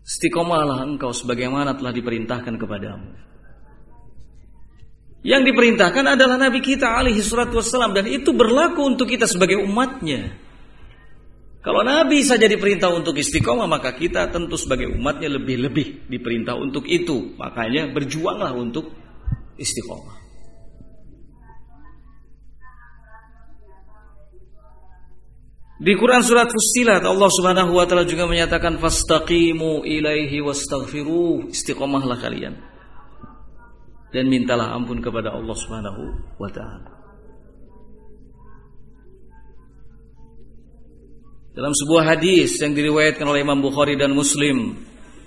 S1: Istiqomahlah engkau sebagaimana telah diperintahkan kepadamu. Yang diperintahkan adalah Nabi kita alaihi salatu wassalam dan itu berlaku untuk kita sebagai umatnya. Kalau Nabi saja diperintah untuk istiqomah, maka kita tentu sebagai umatnya lebih-lebih diperintah untuk itu. Makanya berjuanglah untuk istiqomah. Di Quran surat Fussilat Allah Subhanahu wa taala juga menyatakan fastaqimu ilaihi wastaghfiru. Istiqomahlah kalian. Dan mintalah ampun kepada Allah Subhanahu wa taala. Dalam sebuah hadis yang diriwayatkan oleh Imam Bukhari dan Muslim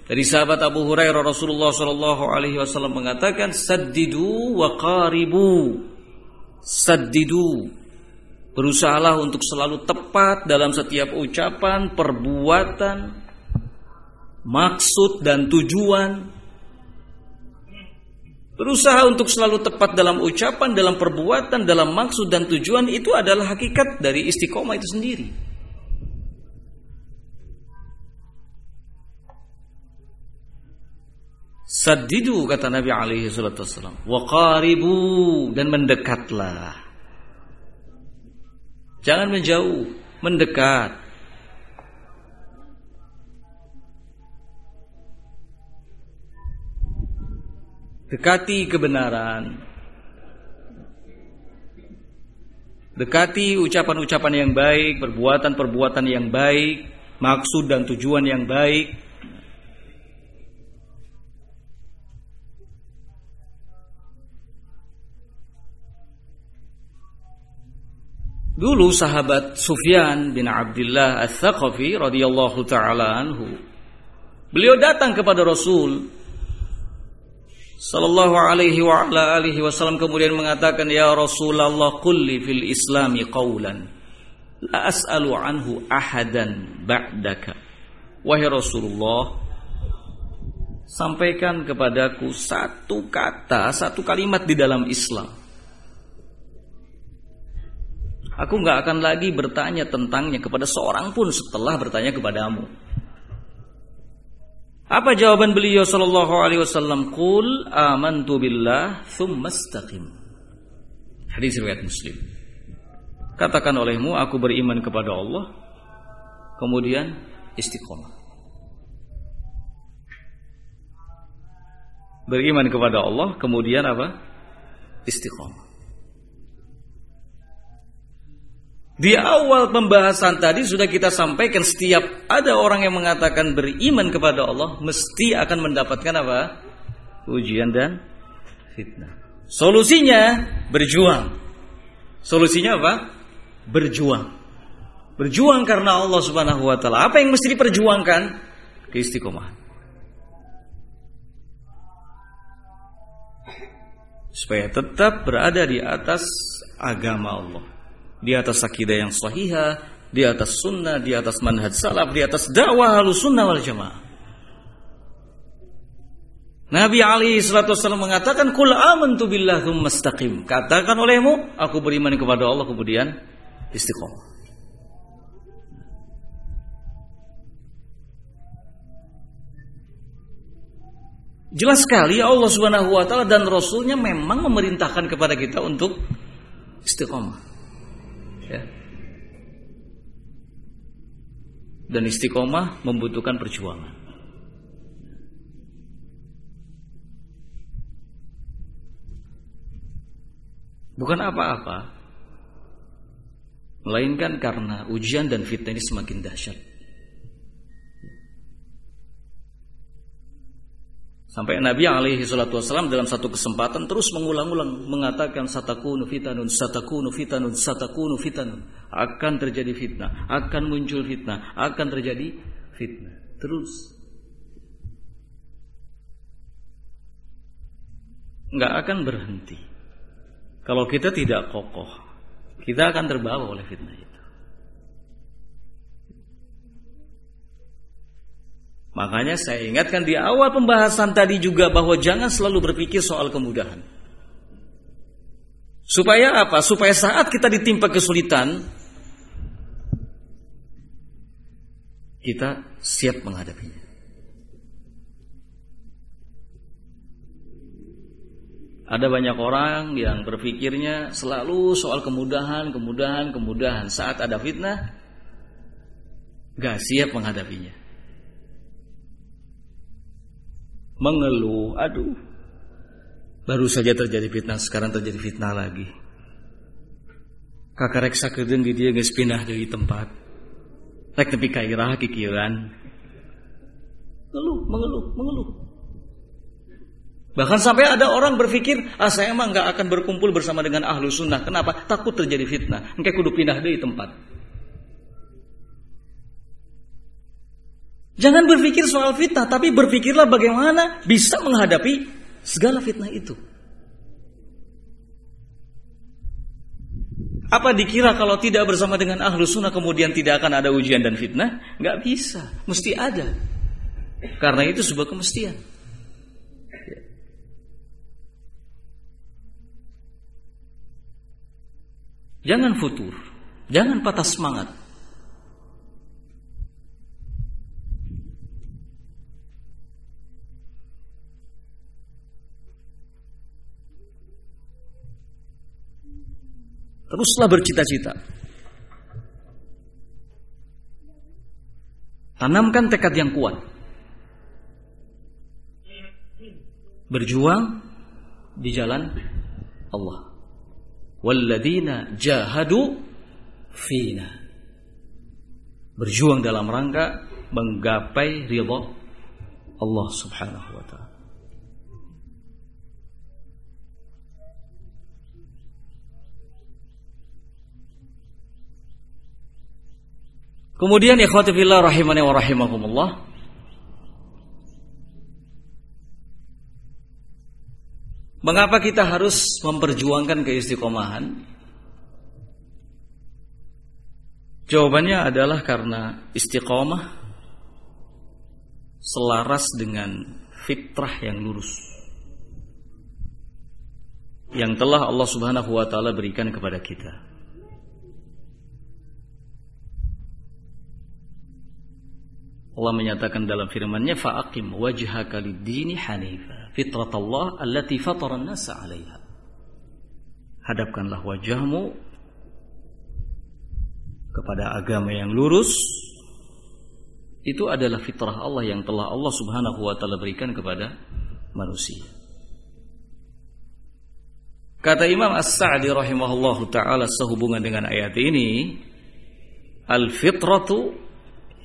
S1: dari sahabat Abu Hurairah Rasulullah Shallallahu alaihi wasallam mengatakan saddidu wa qaribu. Saddidu berusahalah untuk selalu tepat dalam setiap ucapan perbuatan maksud dan tujuan Berusaha untuk selalu tepat dalam ucapan, dalam perbuatan, dalam maksud dan tujuan itu adalah hakikat dari istiqomah itu sendiri. Sadidu kata Nabi alaihi salatu wasallam. Wa qaribu dan mendekatlah. Jangan menjauh, mendekat. Dekati kebenaran. Dekati ucapan-ucapan yang baik, perbuatan-perbuatan yang baik, maksud dan tujuan yang baik. Dulu sahabat Sufyan bin Abdullah Al-Thaqafi radhiyallahu taala anhu beliau datang kepada Rasul Sallallahu alaihi wa ala alihi wasallam kemudian mengatakan ya Rasulullah kulli fil islami qawlan la as'alu anhu ahadan ba'daka. Wahai Rasulullah sampaikan kepadaku satu kata satu kalimat di dalam Islam aku nggak akan lagi bertanya tentangnya kepada seorang pun setelah bertanya kepadamu apa jawaban beliau sallallahu alaihi wasallam? Qul amantu billah tsumma istaqim. Hadis riwayat Muslim. Katakan olehmu aku beriman kepada Allah kemudian istiqomah. Beriman kepada Allah kemudian apa? Istiqomah. Di awal pembahasan tadi sudah kita sampaikan setiap ada orang yang mengatakan beriman kepada Allah mesti akan mendapatkan apa? Ujian dan fitnah. Solusinya berjuang. Solusinya apa? Berjuang. Berjuang karena Allah Subhanahu wa taala. Apa yang mesti diperjuangkan? Keistiqomahan. Supaya tetap berada di atas agama Allah di atas akidah yang sahihah, di atas sunnah, di atas manhaj salaf, di atas dakwah halus sunnah wal jamaah. Nabi Ali salatu wasallam mengatakan kul amantu billah mustaqim. Katakan olehmu aku beriman kepada Allah kemudian istiqomah. Jelas sekali Allah Subhanahu wa taala dan rasulnya memang memerintahkan kepada kita untuk istiqomah. Ya. Dan istiqomah membutuhkan perjuangan. Bukan apa-apa, melainkan karena ujian dan fitnah ini semakin dahsyat. Sampai Nabi alaihi salatu wasallam dalam satu kesempatan terus mengulang-ulang mengatakan satakunu fitanun satakunu fitanun satakunu fitanun akan terjadi fitnah, akan muncul fitnah, akan terjadi fitnah. Terus nggak akan berhenti. Kalau kita tidak kokoh, kita akan terbawa oleh fitnah. Makanya saya ingatkan di awal pembahasan tadi juga bahwa jangan selalu berpikir soal kemudahan. Supaya apa? Supaya saat kita ditimpa kesulitan, kita siap menghadapinya. Ada banyak orang yang berpikirnya selalu soal kemudahan, kemudahan, kemudahan. Saat ada fitnah, gak siap menghadapinya. Mengeluh, aduh. Baru saja terjadi fitnah, sekarang terjadi fitnah lagi. Kakak reksa kedeng di dia guys pindah dari tempat. Rek tepi kairah kikiran. Mengeluh, mengeluh, mengeluh. Bahkan sampai ada orang berpikir, ah saya emang nggak akan berkumpul bersama dengan ahlu sunnah. Kenapa? Takut terjadi fitnah. Engkau kudu pindah dari tempat. Jangan berpikir soal fitnah, tapi berpikirlah bagaimana bisa menghadapi segala fitnah itu. Apa dikira kalau tidak bersama dengan ahlu sunnah kemudian tidak akan ada ujian dan fitnah? Gak bisa, mesti ada. Karena itu sebuah kemestian. Jangan futur, jangan patah semangat. Teruslah bercita-cita. Tanamkan tekad yang kuat. Berjuang di jalan Allah. Walladina jahadu fina. Berjuang dalam rangka menggapai ridha Allah Subhanahu wa taala. Kemudian ikhwati fillah rahimani wa rahimakumullah. Mengapa kita harus memperjuangkan keistiqomahan? Jawabannya adalah karena istiqomah selaras dengan fitrah yang lurus yang telah Allah Subhanahu wa taala berikan kepada kita. Allah menyatakan dalam firman-Nya fa'aqim wajhaka lid-dini hanifa fitratallah allati fatara an-nasa 'alaiha hadapkanlah wajahmu kepada agama yang lurus. Itu adalah fitrah Allah yang telah Allah Subhanahu wa taala berikan kepada manusia. Kata Imam As-Sa'di rahimahullahu taala sehubungan dengan ayat ini al-fitratu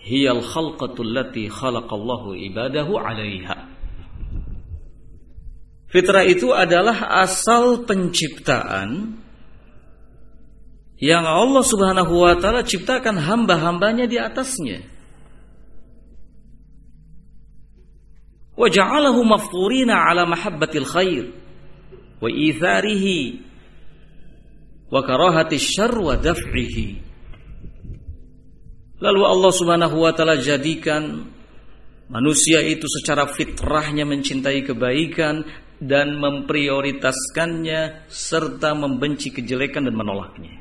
S1: hiyal khalqatul lati khalaqallahu ibadahu 'alaiha. Fitrah itu adalah asal penciptaan yang Allah Subhanahu wa taala ciptakan hamba-hambanya di atasnya. Wa ja'alahu mafturina 'ala mahabbatil khair wa itharihi wa. Lalu Allah Subhanahu wa taala jadikan manusia itu secara fitrahnya mencintai kebaikan dan memprioritaskannya serta membenci kejelekan dan menolaknya.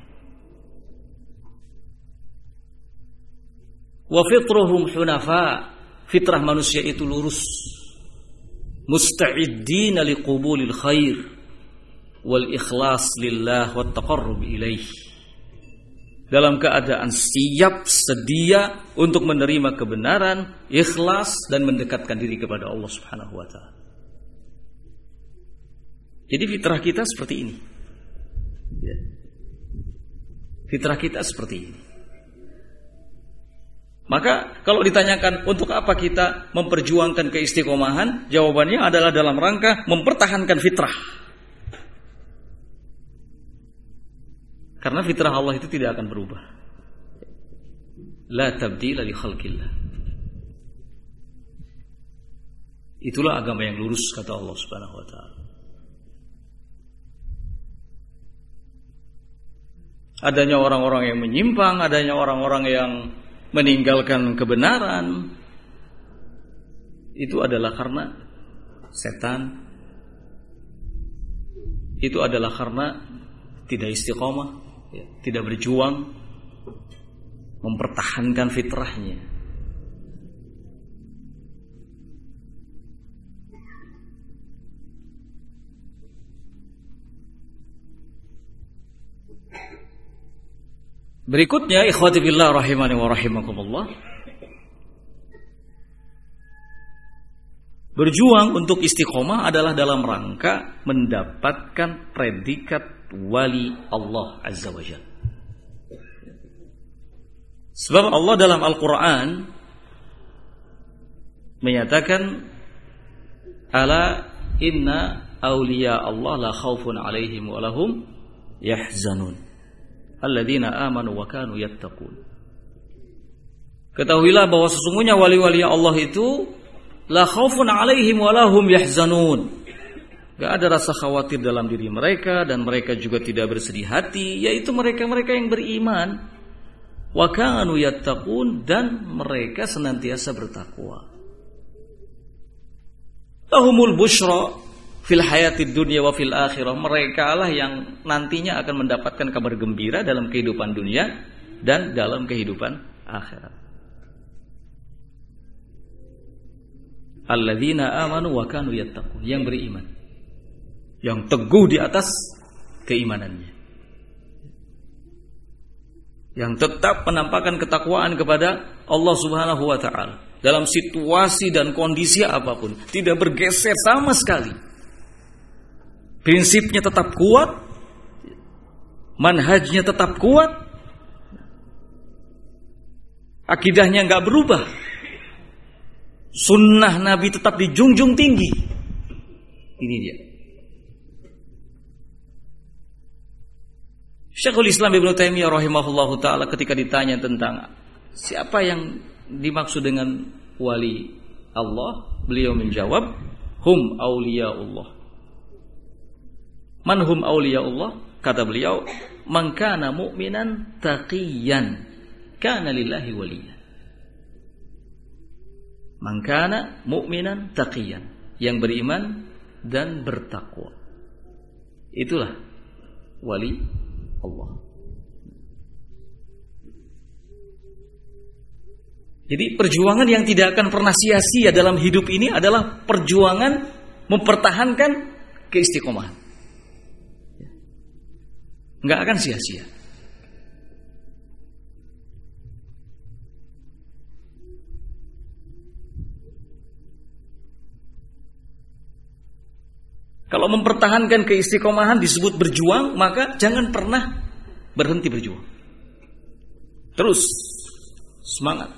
S1: Wa fitruhum hunafa, fitrah manusia itu lurus. Musta'iddina liqubulil khair wal ikhlas lillah wat taqarrub ilaihi dalam keadaan siap sedia untuk menerima kebenaran, ikhlas dan mendekatkan diri kepada Allah Subhanahu wa taala. Jadi fitrah kita seperti ini. Ya. Fitrah kita seperti ini. Maka kalau ditanyakan untuk apa kita memperjuangkan keistiqomahan, jawabannya adalah dalam rangka mempertahankan fitrah. Karena fitrah Allah itu tidak akan berubah. La tabdila li khalqillah. Itulah agama yang lurus kata Allah Subhanahu wa taala. Adanya orang-orang yang menyimpang, adanya orang-orang yang meninggalkan kebenaran itu adalah karena setan itu adalah karena tidak istiqomah ya, tidak berjuang mempertahankan fitrahnya. Berikutnya ikhwati billah rahimani wa rahimakumullah. Berjuang untuk istiqomah adalah dalam rangka mendapatkan predikat wali Allah Azza wa Jalla. Sebab Allah dalam Al-Quran menyatakan ala inna awliya Allah la khawfun alaihim wa lahum yahzanun alladzina amanu wa kanu yattaqun Ketahuilah bahwa sesungguhnya wali-wali Allah itu la khaufun alaihim walahum yahzanun. Gak ada rasa khawatir dalam diri mereka dan mereka juga tidak bersedih hati, yaitu mereka-mereka yang beriman. Wa yattaqun dan mereka senantiasa bertakwa. Lahumul bushra fil hayatid dunya wa fil akhirah. Mereka lah yang nantinya akan mendapatkan kabar gembira dalam kehidupan dunia dan dalam kehidupan akhirat. Alladzina amanu wa kanu yattaqun. Yang beriman. Yang teguh di atas keimanannya. Yang tetap menampakkan ketakwaan kepada Allah Subhanahu wa taala dalam situasi dan kondisi apa pun, tidak bergeser sama sekali. Prinsipnya tetap kuat, manhajnya tetap kuat, akidahnya nggak berubah, sunnah Nabi tetap dijunjung tinggi. Ini dia. Syekhul Islam Ibn Taimiyah rahimahullahu taala ketika ditanya tentang siapa yang dimaksud dengan wali Allah, beliau menjawab, hum Allah. Man hum Allah? Kata beliau, man kana mu'minan taqiyan kana lillahi waliyan. Man kana mu'minan taqiyan, yang beriman dan bertakwa. Itulah wali Allah. Jadi perjuangan yang tidak akan pernah sia-sia dalam hidup ini adalah perjuangan mempertahankan keistiqomahan. Enggak akan sia-sia. Kalau mempertahankan keistiqomahan disebut berjuang, maka jangan pernah berhenti berjuang. Terus semangat.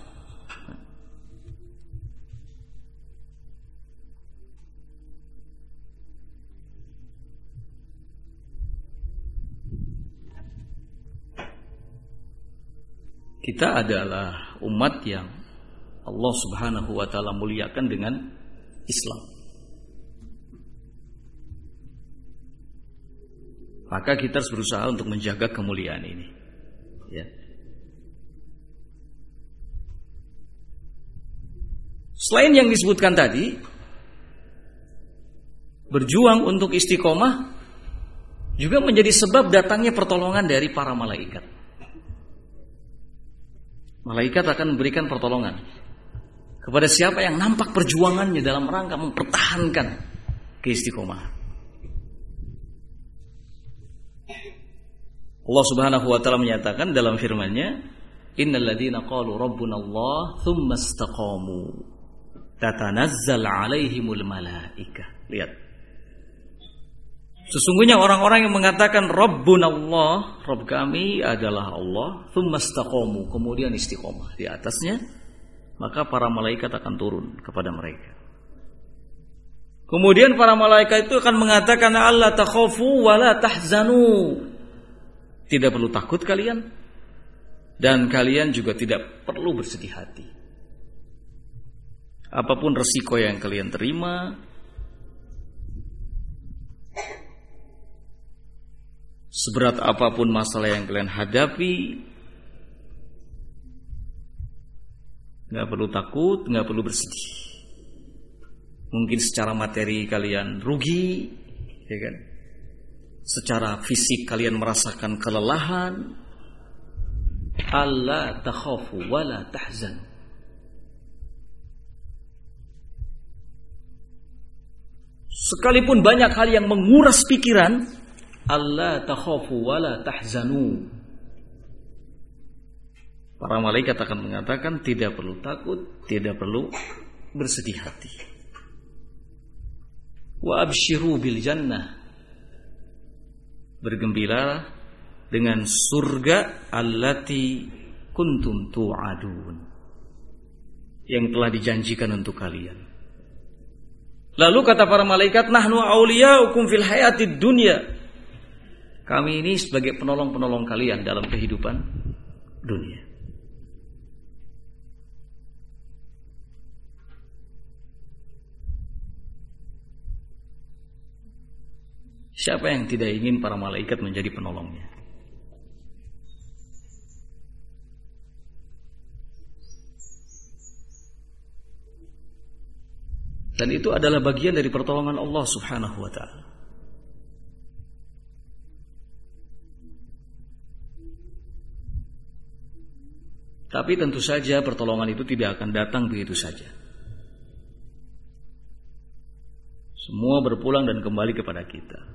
S1: Kita adalah umat yang Allah Subhanahu wa taala muliakan dengan Islam. Maka kita harus berusaha untuk menjaga kemuliaan ini. Ya. Selain yang disebutkan tadi, berjuang untuk istiqomah juga menjadi sebab datangnya pertolongan dari para malaikat. Malaikat akan memberikan pertolongan kepada siapa yang nampak perjuangannya dalam rangka mempertahankan keistiqomahan. Allah Subhanahu wa taala menyatakan dalam firman-Nya, "Innal ladzina qalu rabbuna Allah tsumma istaqamu tatanazzal 'alaihimul malaika." Lihat. Sesungguhnya orang-orang yang mengatakan Rabbuna Allah, Rabb kami adalah Allah, tsumma istaqamu, kemudian istiqomah di atasnya, maka para malaikat akan turun kepada mereka. Kemudian para malaikat itu akan mengatakan Allah takhafu wa la tahzanu. Tidak perlu takut kalian dan kalian juga tidak perlu bersedih hati. Apa pun resiko yang kalian terima, seberat apa pun masalah yang kalian hadapi, nggak perlu takut, nggak perlu bersedih. Mungkin secara materi kalian rugi, ya kan? Secara fisik kalian merasakan kelelahan. Allah takhafu wala tahzan. Sekalipun banyak hal yang menguras pikiran Allah takhafu wala tahzanu. Para malaikat akan mengatakan tidak perlu takut, tidak perlu bersedih hati. Wa abshiru bil jannah bergembira dengan surga allati kuntum tu'adun yang telah dijanjikan untuk kalian. Lalu kata para malaikat, nahnu auliyaukum fil hayatid dunya. Kami ini sebagai penolong-penolong kalian dalam kehidupan dunia. Siapa yang tidak ingin para malaikat menjadi penolongnya? Dan itu adalah bagian dari pertolongan Allah Subhanahu wa taala. Tapi tentu saja pertolongan itu tidak akan datang begitu saja. Semua berpulang dan kembali kepada kita.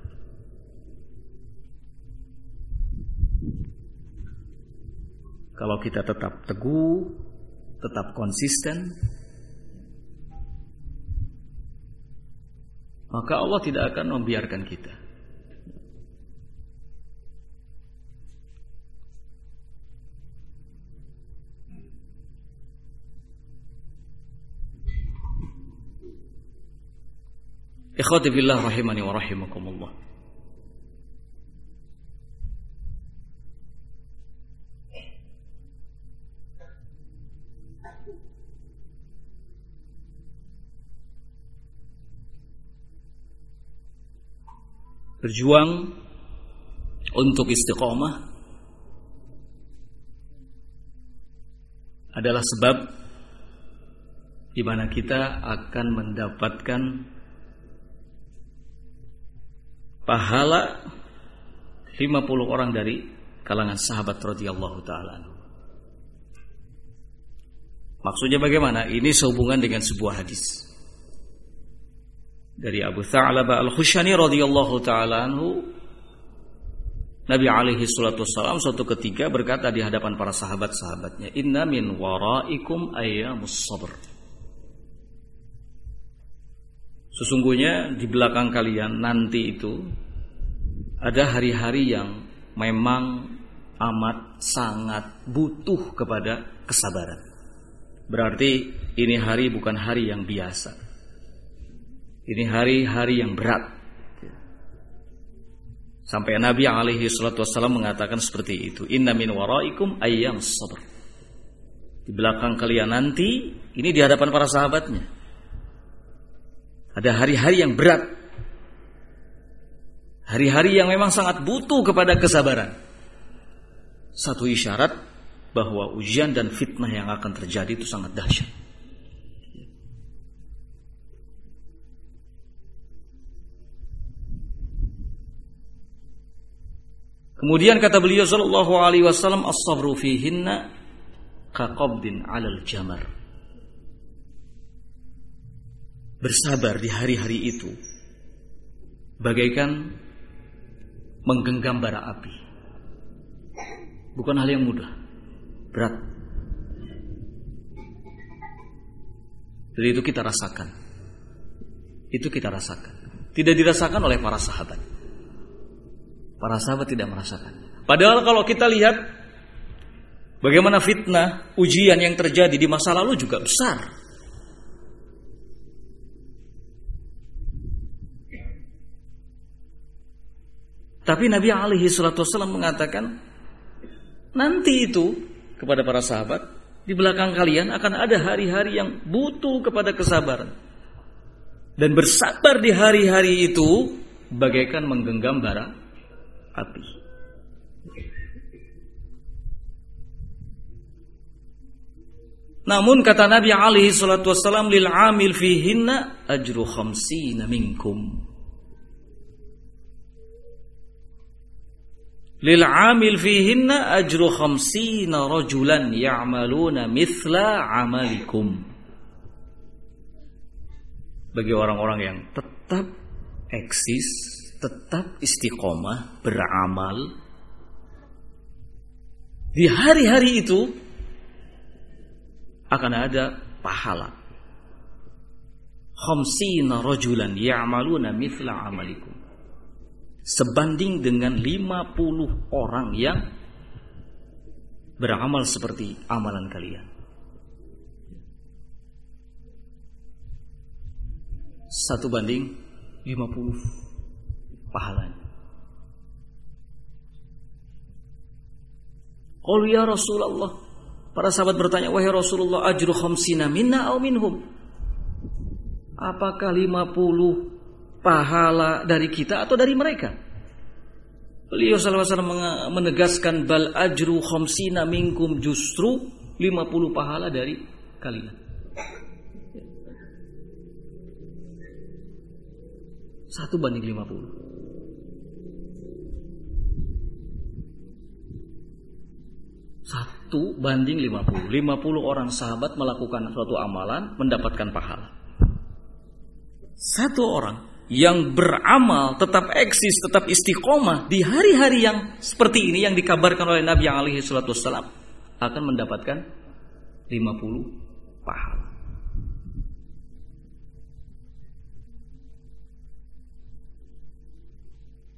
S1: Kalau kita tetap teguh, tetap konsisten, maka Allah tidak akan membiarkan kita. Ikhwati billah rahimani wa rahimakumullah. Berjuang untuk istiqomah adalah sebab di mana kita akan mendapatkan pahala 50 orang dari kalangan sahabat radhiyallahu taala. Maksudnya bagaimana? Ini sehubungan dengan sebuah hadis dari Abu Tha'labah Al-Khushani radhiyallahu taala anhu Nabi alaihi salatu wassalam suatu ketika berkata di hadapan para sahabat-sahabatnya, "Inna min waraikum ayyamus sabr." Sesungguhnya di belakang kalian nanti itu ada hari-hari yang memang amat sangat butuh kepada kesabaran. Berarti ini hari bukan hari yang biasa. Ini hari-hari yang berat. Sampai Nabi alaihi salatu wassalam mengatakan seperti itu. Inna min waraikum ayyam sabr. Di belakang kalian nanti, ini di hadapan para sahabatnya. Ada hari-hari yang berat. Hari-hari yang memang sangat butuh kepada kesabaran. Satu isyarat bahwa ujian dan fitnah yang akan terjadi itu sangat dahsyat. Kemudian kata beliau sallallahu alaihi wasallam as-sabru fihinna kaqabdin 'alal jamar. Bersabar di hari-hari itu bagaikan menggenggam bara api. Bukan hal yang mudah, berat. Jadi itu kita rasakan. Itu kita rasakan. Tidak dirasakan oleh para sahabat. Para sahabat tidak merasakan. Padahal kalau kita lihat bagaimana fitnah, ujian yang terjadi di masa lalu juga besar. Tapi Nabi alaihi salatu wasallam mengatakan nanti itu kepada para sahabat di belakang kalian akan ada hari-hari yang butuh kepada kesabaran. Dan bersabar di hari-hari itu bagaikan menggenggam bara api. Namun kata Nabi alaihi salatu wassalam lil amil fihinna ajru khamsina minkum. Lil amil fihinna ajru khamsina rajulan ya'maluna mithla amalikum. Bagi orang-orang yang tetap eksis tetap istiqomah beramal di hari-hari itu akan ada pahala khamsina rajulan ya'maluna mithla amalikum sebanding dengan 50 orang yang beramal seperti amalan kalian satu banding 50 pahalanya. Qalu ya Rasulullah. Para sahabat bertanya, "Wahai Rasulullah, ajru khamsina minna au minhum?" Apakah 50 pahala dari kita atau dari mereka. Beliau SAW menegaskan bal ajru khamsina minkum justru 50 pahala dari kalian. Satu banding 50. Satu banding 50. 50 orang sahabat melakukan suatu amalan mendapatkan pahala. Satu orang yang beramal tetap eksis, tetap istiqomah di hari-hari yang seperti ini yang dikabarkan oleh Nabi yang alaihi salatu wassalam akan mendapatkan 50 pahala.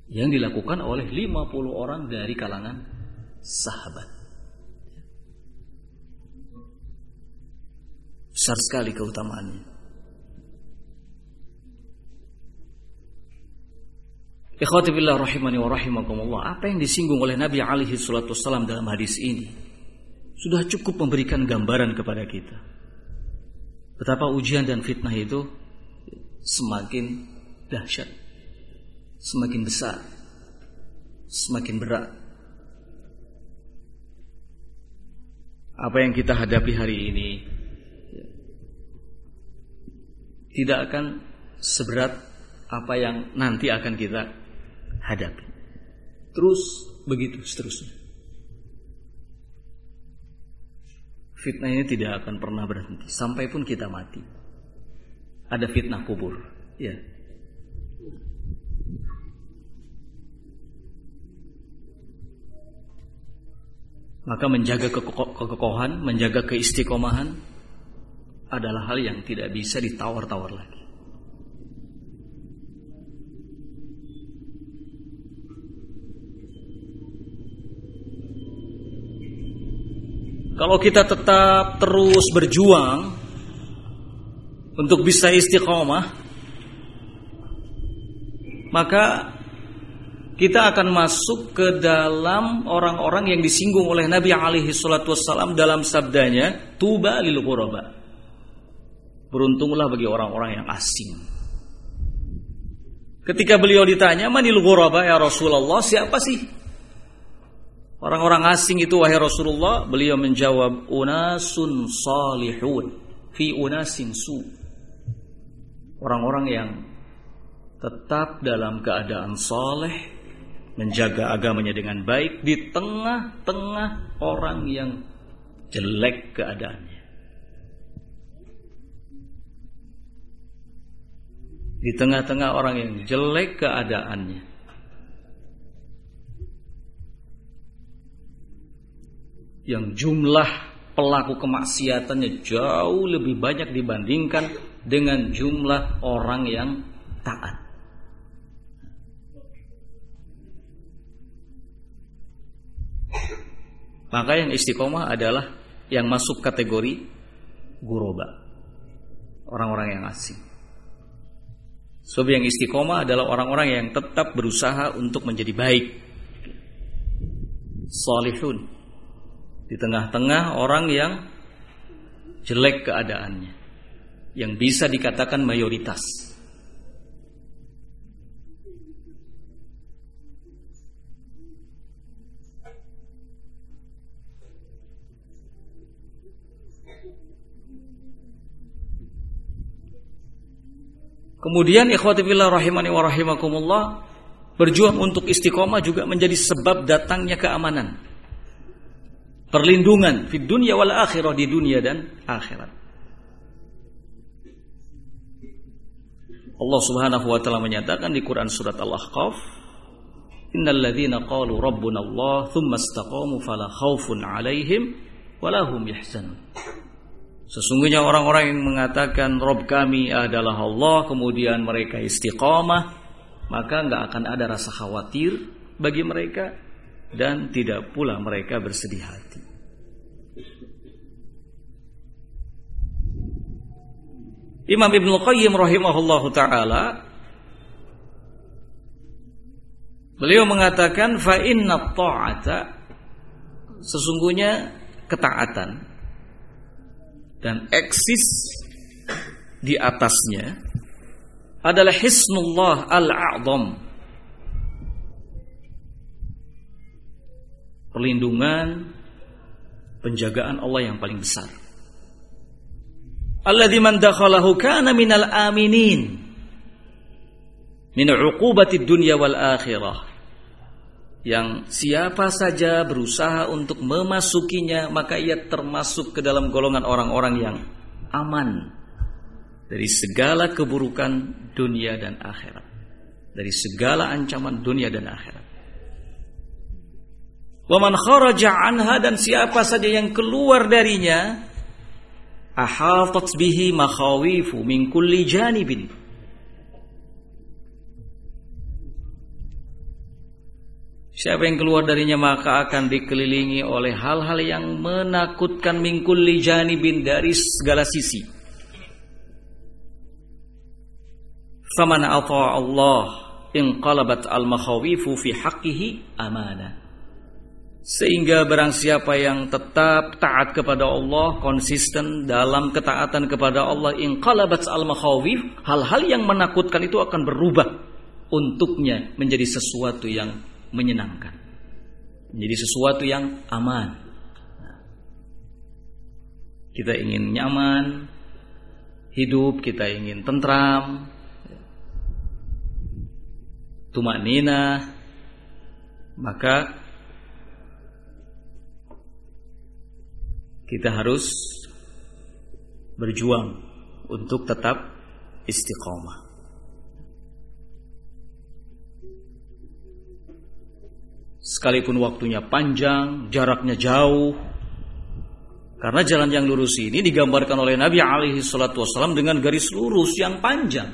S1: Yang dilakukan oleh 50 orang dari kalangan sahabat. Besar sekali keutamaannya. Ikhwati billah rahimani wa rahimakumullah. Apa yang disinggung oleh Nabi alaihi salatu wassalam dalam hadis ini sudah cukup memberikan gambaran kepada kita. Betapa ujian dan fitnah itu semakin dahsyat, semakin besar, semakin berat. Apa yang kita hadapi hari ini tidak akan seberat apa yang nanti akan kita hadapi. Terus begitu seterusnya. Fitnah ini tidak akan pernah berhenti sampai pun kita mati. Ada fitnah kubur, ya. Maka menjaga kekokohan, menjaga keistiqomahan adalah hal yang tidak bisa ditawar-tawar lagi. Kalau kita tetap terus berjuang untuk bisa istiqomah, maka kita akan masuk ke dalam orang-orang yang disinggung oleh Nabi alaihi salatu wassalam dalam sabdanya, "Tuba lil ghuraba." Beruntunglah bagi orang-orang yang asing. Ketika beliau ditanya, "Manil ghuraba ya Rasulullah?" Siapa sih Orang-orang asing itu wahai Rasulullah, beliau menjawab unasun salihun fi unasin su. Orang-orang yang tetap dalam keadaan saleh, menjaga agamanya dengan baik di tengah-tengah orang yang jelek keadaannya. Di tengah-tengah orang yang jelek keadaannya. Yang jumlah pelaku kemaksiatannya jauh lebih banyak dibandingkan dengan jumlah orang yang taat. Maka yang istiqomah adalah yang masuk kategori guroba. Orang-orang yang asing. Sebab yang istiqomah adalah orang-orang yang tetap berusaha untuk menjadi baik. Salihun di tengah-tengah orang yang jelek keadaannya, yang bisa dikatakan mayoritas. Kemudian ikhwati billah rahimani wa rahimakumullah berjuang untuk istiqomah juga menjadi sebab datangnya keamanan perlindungan di dunia wal akhirah di dunia dan akhirat. Allah Subhanahu wa taala menyatakan di Quran surat Al-Ahqaf, "Innal ladzina qalu rabbuna Allah tsumma istaqamu fala khaufun 'alaihim wala hum yahzanun." Sesungguhnya orang-orang yang mengatakan Rob kami adalah Allah Kemudian mereka istiqamah Maka nggak akan ada rasa khawatir bagi mereka Dan tidak pula mereka bersedih hati Imam Ibn Qayyim rahimahullahu taala beliau mengatakan fa inna ta'ata sesungguhnya ketaatan dan eksis di atasnya adalah hisnullah al-a'zam. Perlindungan penjagaan Allah yang paling besar. Alladzi man dakhalahu kana minal aminin min uqubati dunya wal akhirah. Yang siapa saja berusaha untuk memasukinya maka ia termasuk ke dalam golongan orang-orang yang aman dari segala keburukan dunia dan akhirat. Dari segala ancaman dunia dan akhirat. Waman kharaja anha dan siapa saja yang keluar darinya ahatat bihi makhawifu min kulli janibin. Siapa yang keluar darinya maka akan dikelilingi oleh hal-hal yang menakutkan min kulli janibin dari segala sisi. Faman Allah inqalabat al-makhawifu fi haqqihi amanah. Sehingga barang siapa yang tetap taat kepada Allah, konsisten dalam ketaatan kepada Allah, inqalabat al-makhawif, hal-hal yang menakutkan itu akan berubah untuknya menjadi sesuatu yang menyenangkan. Menjadi sesuatu yang aman. Kita ingin nyaman, hidup kita ingin tentram, tumak nina, maka kita harus berjuang untuk tetap istiqomah. Sekalipun waktunya panjang, jaraknya jauh, karena jalan yang lurus ini digambarkan oleh Nabi alaihi salatu wasallam dengan garis lurus yang panjang.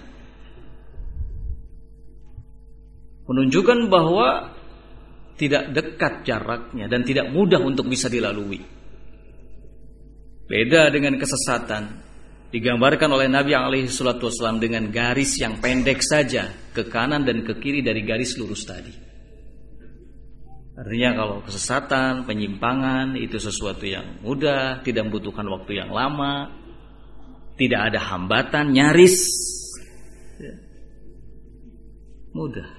S1: Menunjukkan bahwa tidak dekat jaraknya dan tidak mudah untuk bisa dilalui. Beda dengan kesesatan. Digambarkan oleh Nabi alaihi salatu wasallam dengan garis yang pendek saja ke kanan dan ke kiri dari garis lurus tadi. Artinya kalau kesesatan, penyimpangan itu sesuatu yang mudah, tidak membutuhkan waktu yang lama, tidak ada hambatan, nyaris ya. mudah.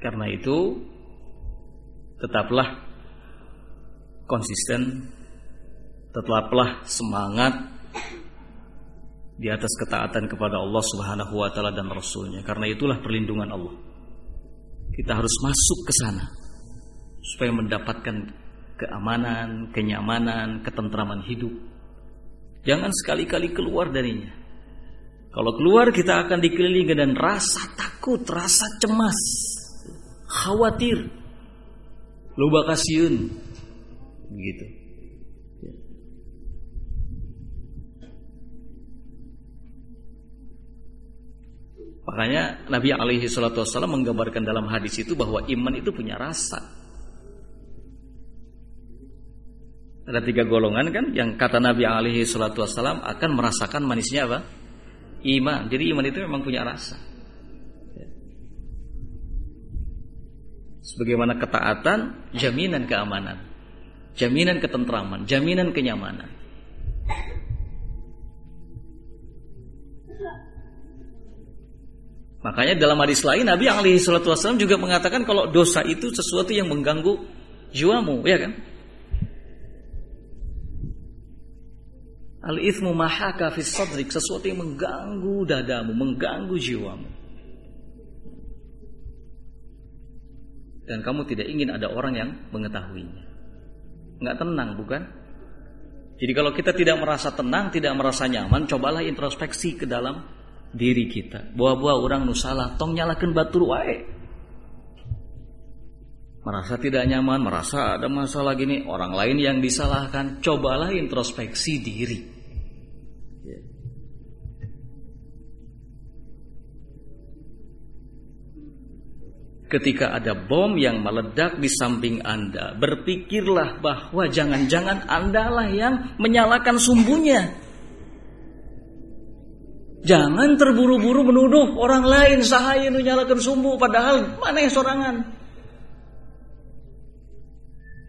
S1: Karena itu tetaplah konsisten, tetaplah semangat di atas ketaatan kepada Allah Subhanahu wa taala dan rasulnya. Karena itulah perlindungan Allah. Kita harus masuk ke sana supaya mendapatkan keamanan, kenyamanan, ketentraman hidup. Jangan sekali-kali keluar darinya. Kalau keluar kita akan dikelilingi dan rasa takut, rasa cemas khawatir loba kasiun begitu Makanya Nabi alaihi salatu wasallam menggambarkan dalam hadis itu bahwa iman itu punya rasa. Ada tiga golongan kan yang kata Nabi alaihi salatu wasallam akan merasakan manisnya apa? Iman. Jadi iman itu memang punya rasa. Sebagaimana ketaatan, jaminan keamanan, jaminan ketentraman, jaminan kenyamanan. Makanya dalam hadis lain Nabi alaihi salatu wasallam juga mengatakan kalau dosa itu sesuatu yang mengganggu jiwamu, ya kan? Al-ithmu mahaka fi sadrik, sesuatu yang mengganggu dadamu, mengganggu jiwamu. Dan kamu tidak ingin ada orang yang mengetahuinya. Nggak tenang, bukan? Jadi kalau kita tidak merasa tenang, tidak merasa nyaman, cobalah introspeksi ke dalam diri kita. Buah-buah orang nusalah, tong nyalakan batur wae. Merasa tidak nyaman, merasa ada masalah gini, orang lain yang disalahkan, cobalah introspeksi diri. Ketika ada bom yang meledak di samping Anda, berpikirlah bahwa jangan-jangan Anda lah yang menyalakan sumbunya. Jangan terburu-buru menuduh orang lain sahaya menyalakan sumbu padahal mana yang sorangan.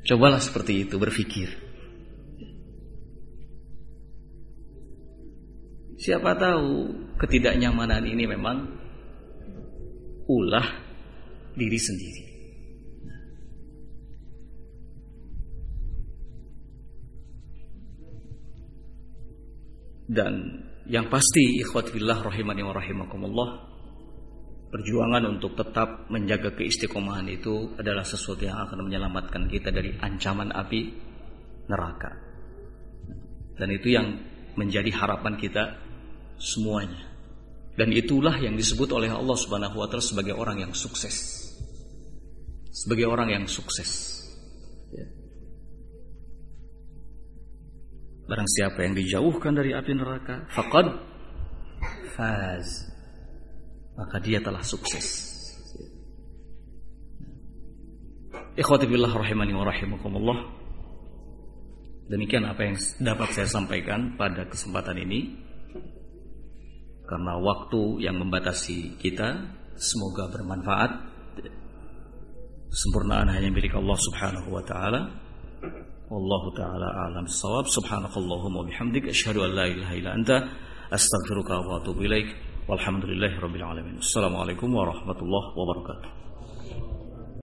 S1: Cobalah seperti itu berpikir. Siapa tahu ketidaknyamanan ini memang ulah diri sendiri. Dan yang pasti ikhwat billah rahimani wa rahimakumullah perjuangan untuk tetap menjaga keistiqomahan itu adalah sesuatu yang akan menyelamatkan kita dari ancaman api neraka. Dan itu yang menjadi harapan kita semuanya. Dan itulah yang disebut oleh Allah Subhanahu wa taala sebagai orang yang sukses. Sebagai orang yang sukses. Barang siapa yang dijauhkan dari api neraka, faqad faz. Maka dia telah sukses. Ikhwati billah rahimani wa rahimakumullah. Demikian apa yang dapat saya sampaikan pada kesempatan ini. Karena waktu yang membatasi kita, semoga bermanfaat. Sempurnaan hanya milik Allah Subhanahu wa taala. Wallahu taala alam sawab. Subhanakallahumma bihamdik asyhadu an la ilaha illa anta astaghfiruka wa atubu ilaik. Walhamdulillahi rabbil alamin. Assalamualaikum warahmatullahi wabarakatuh.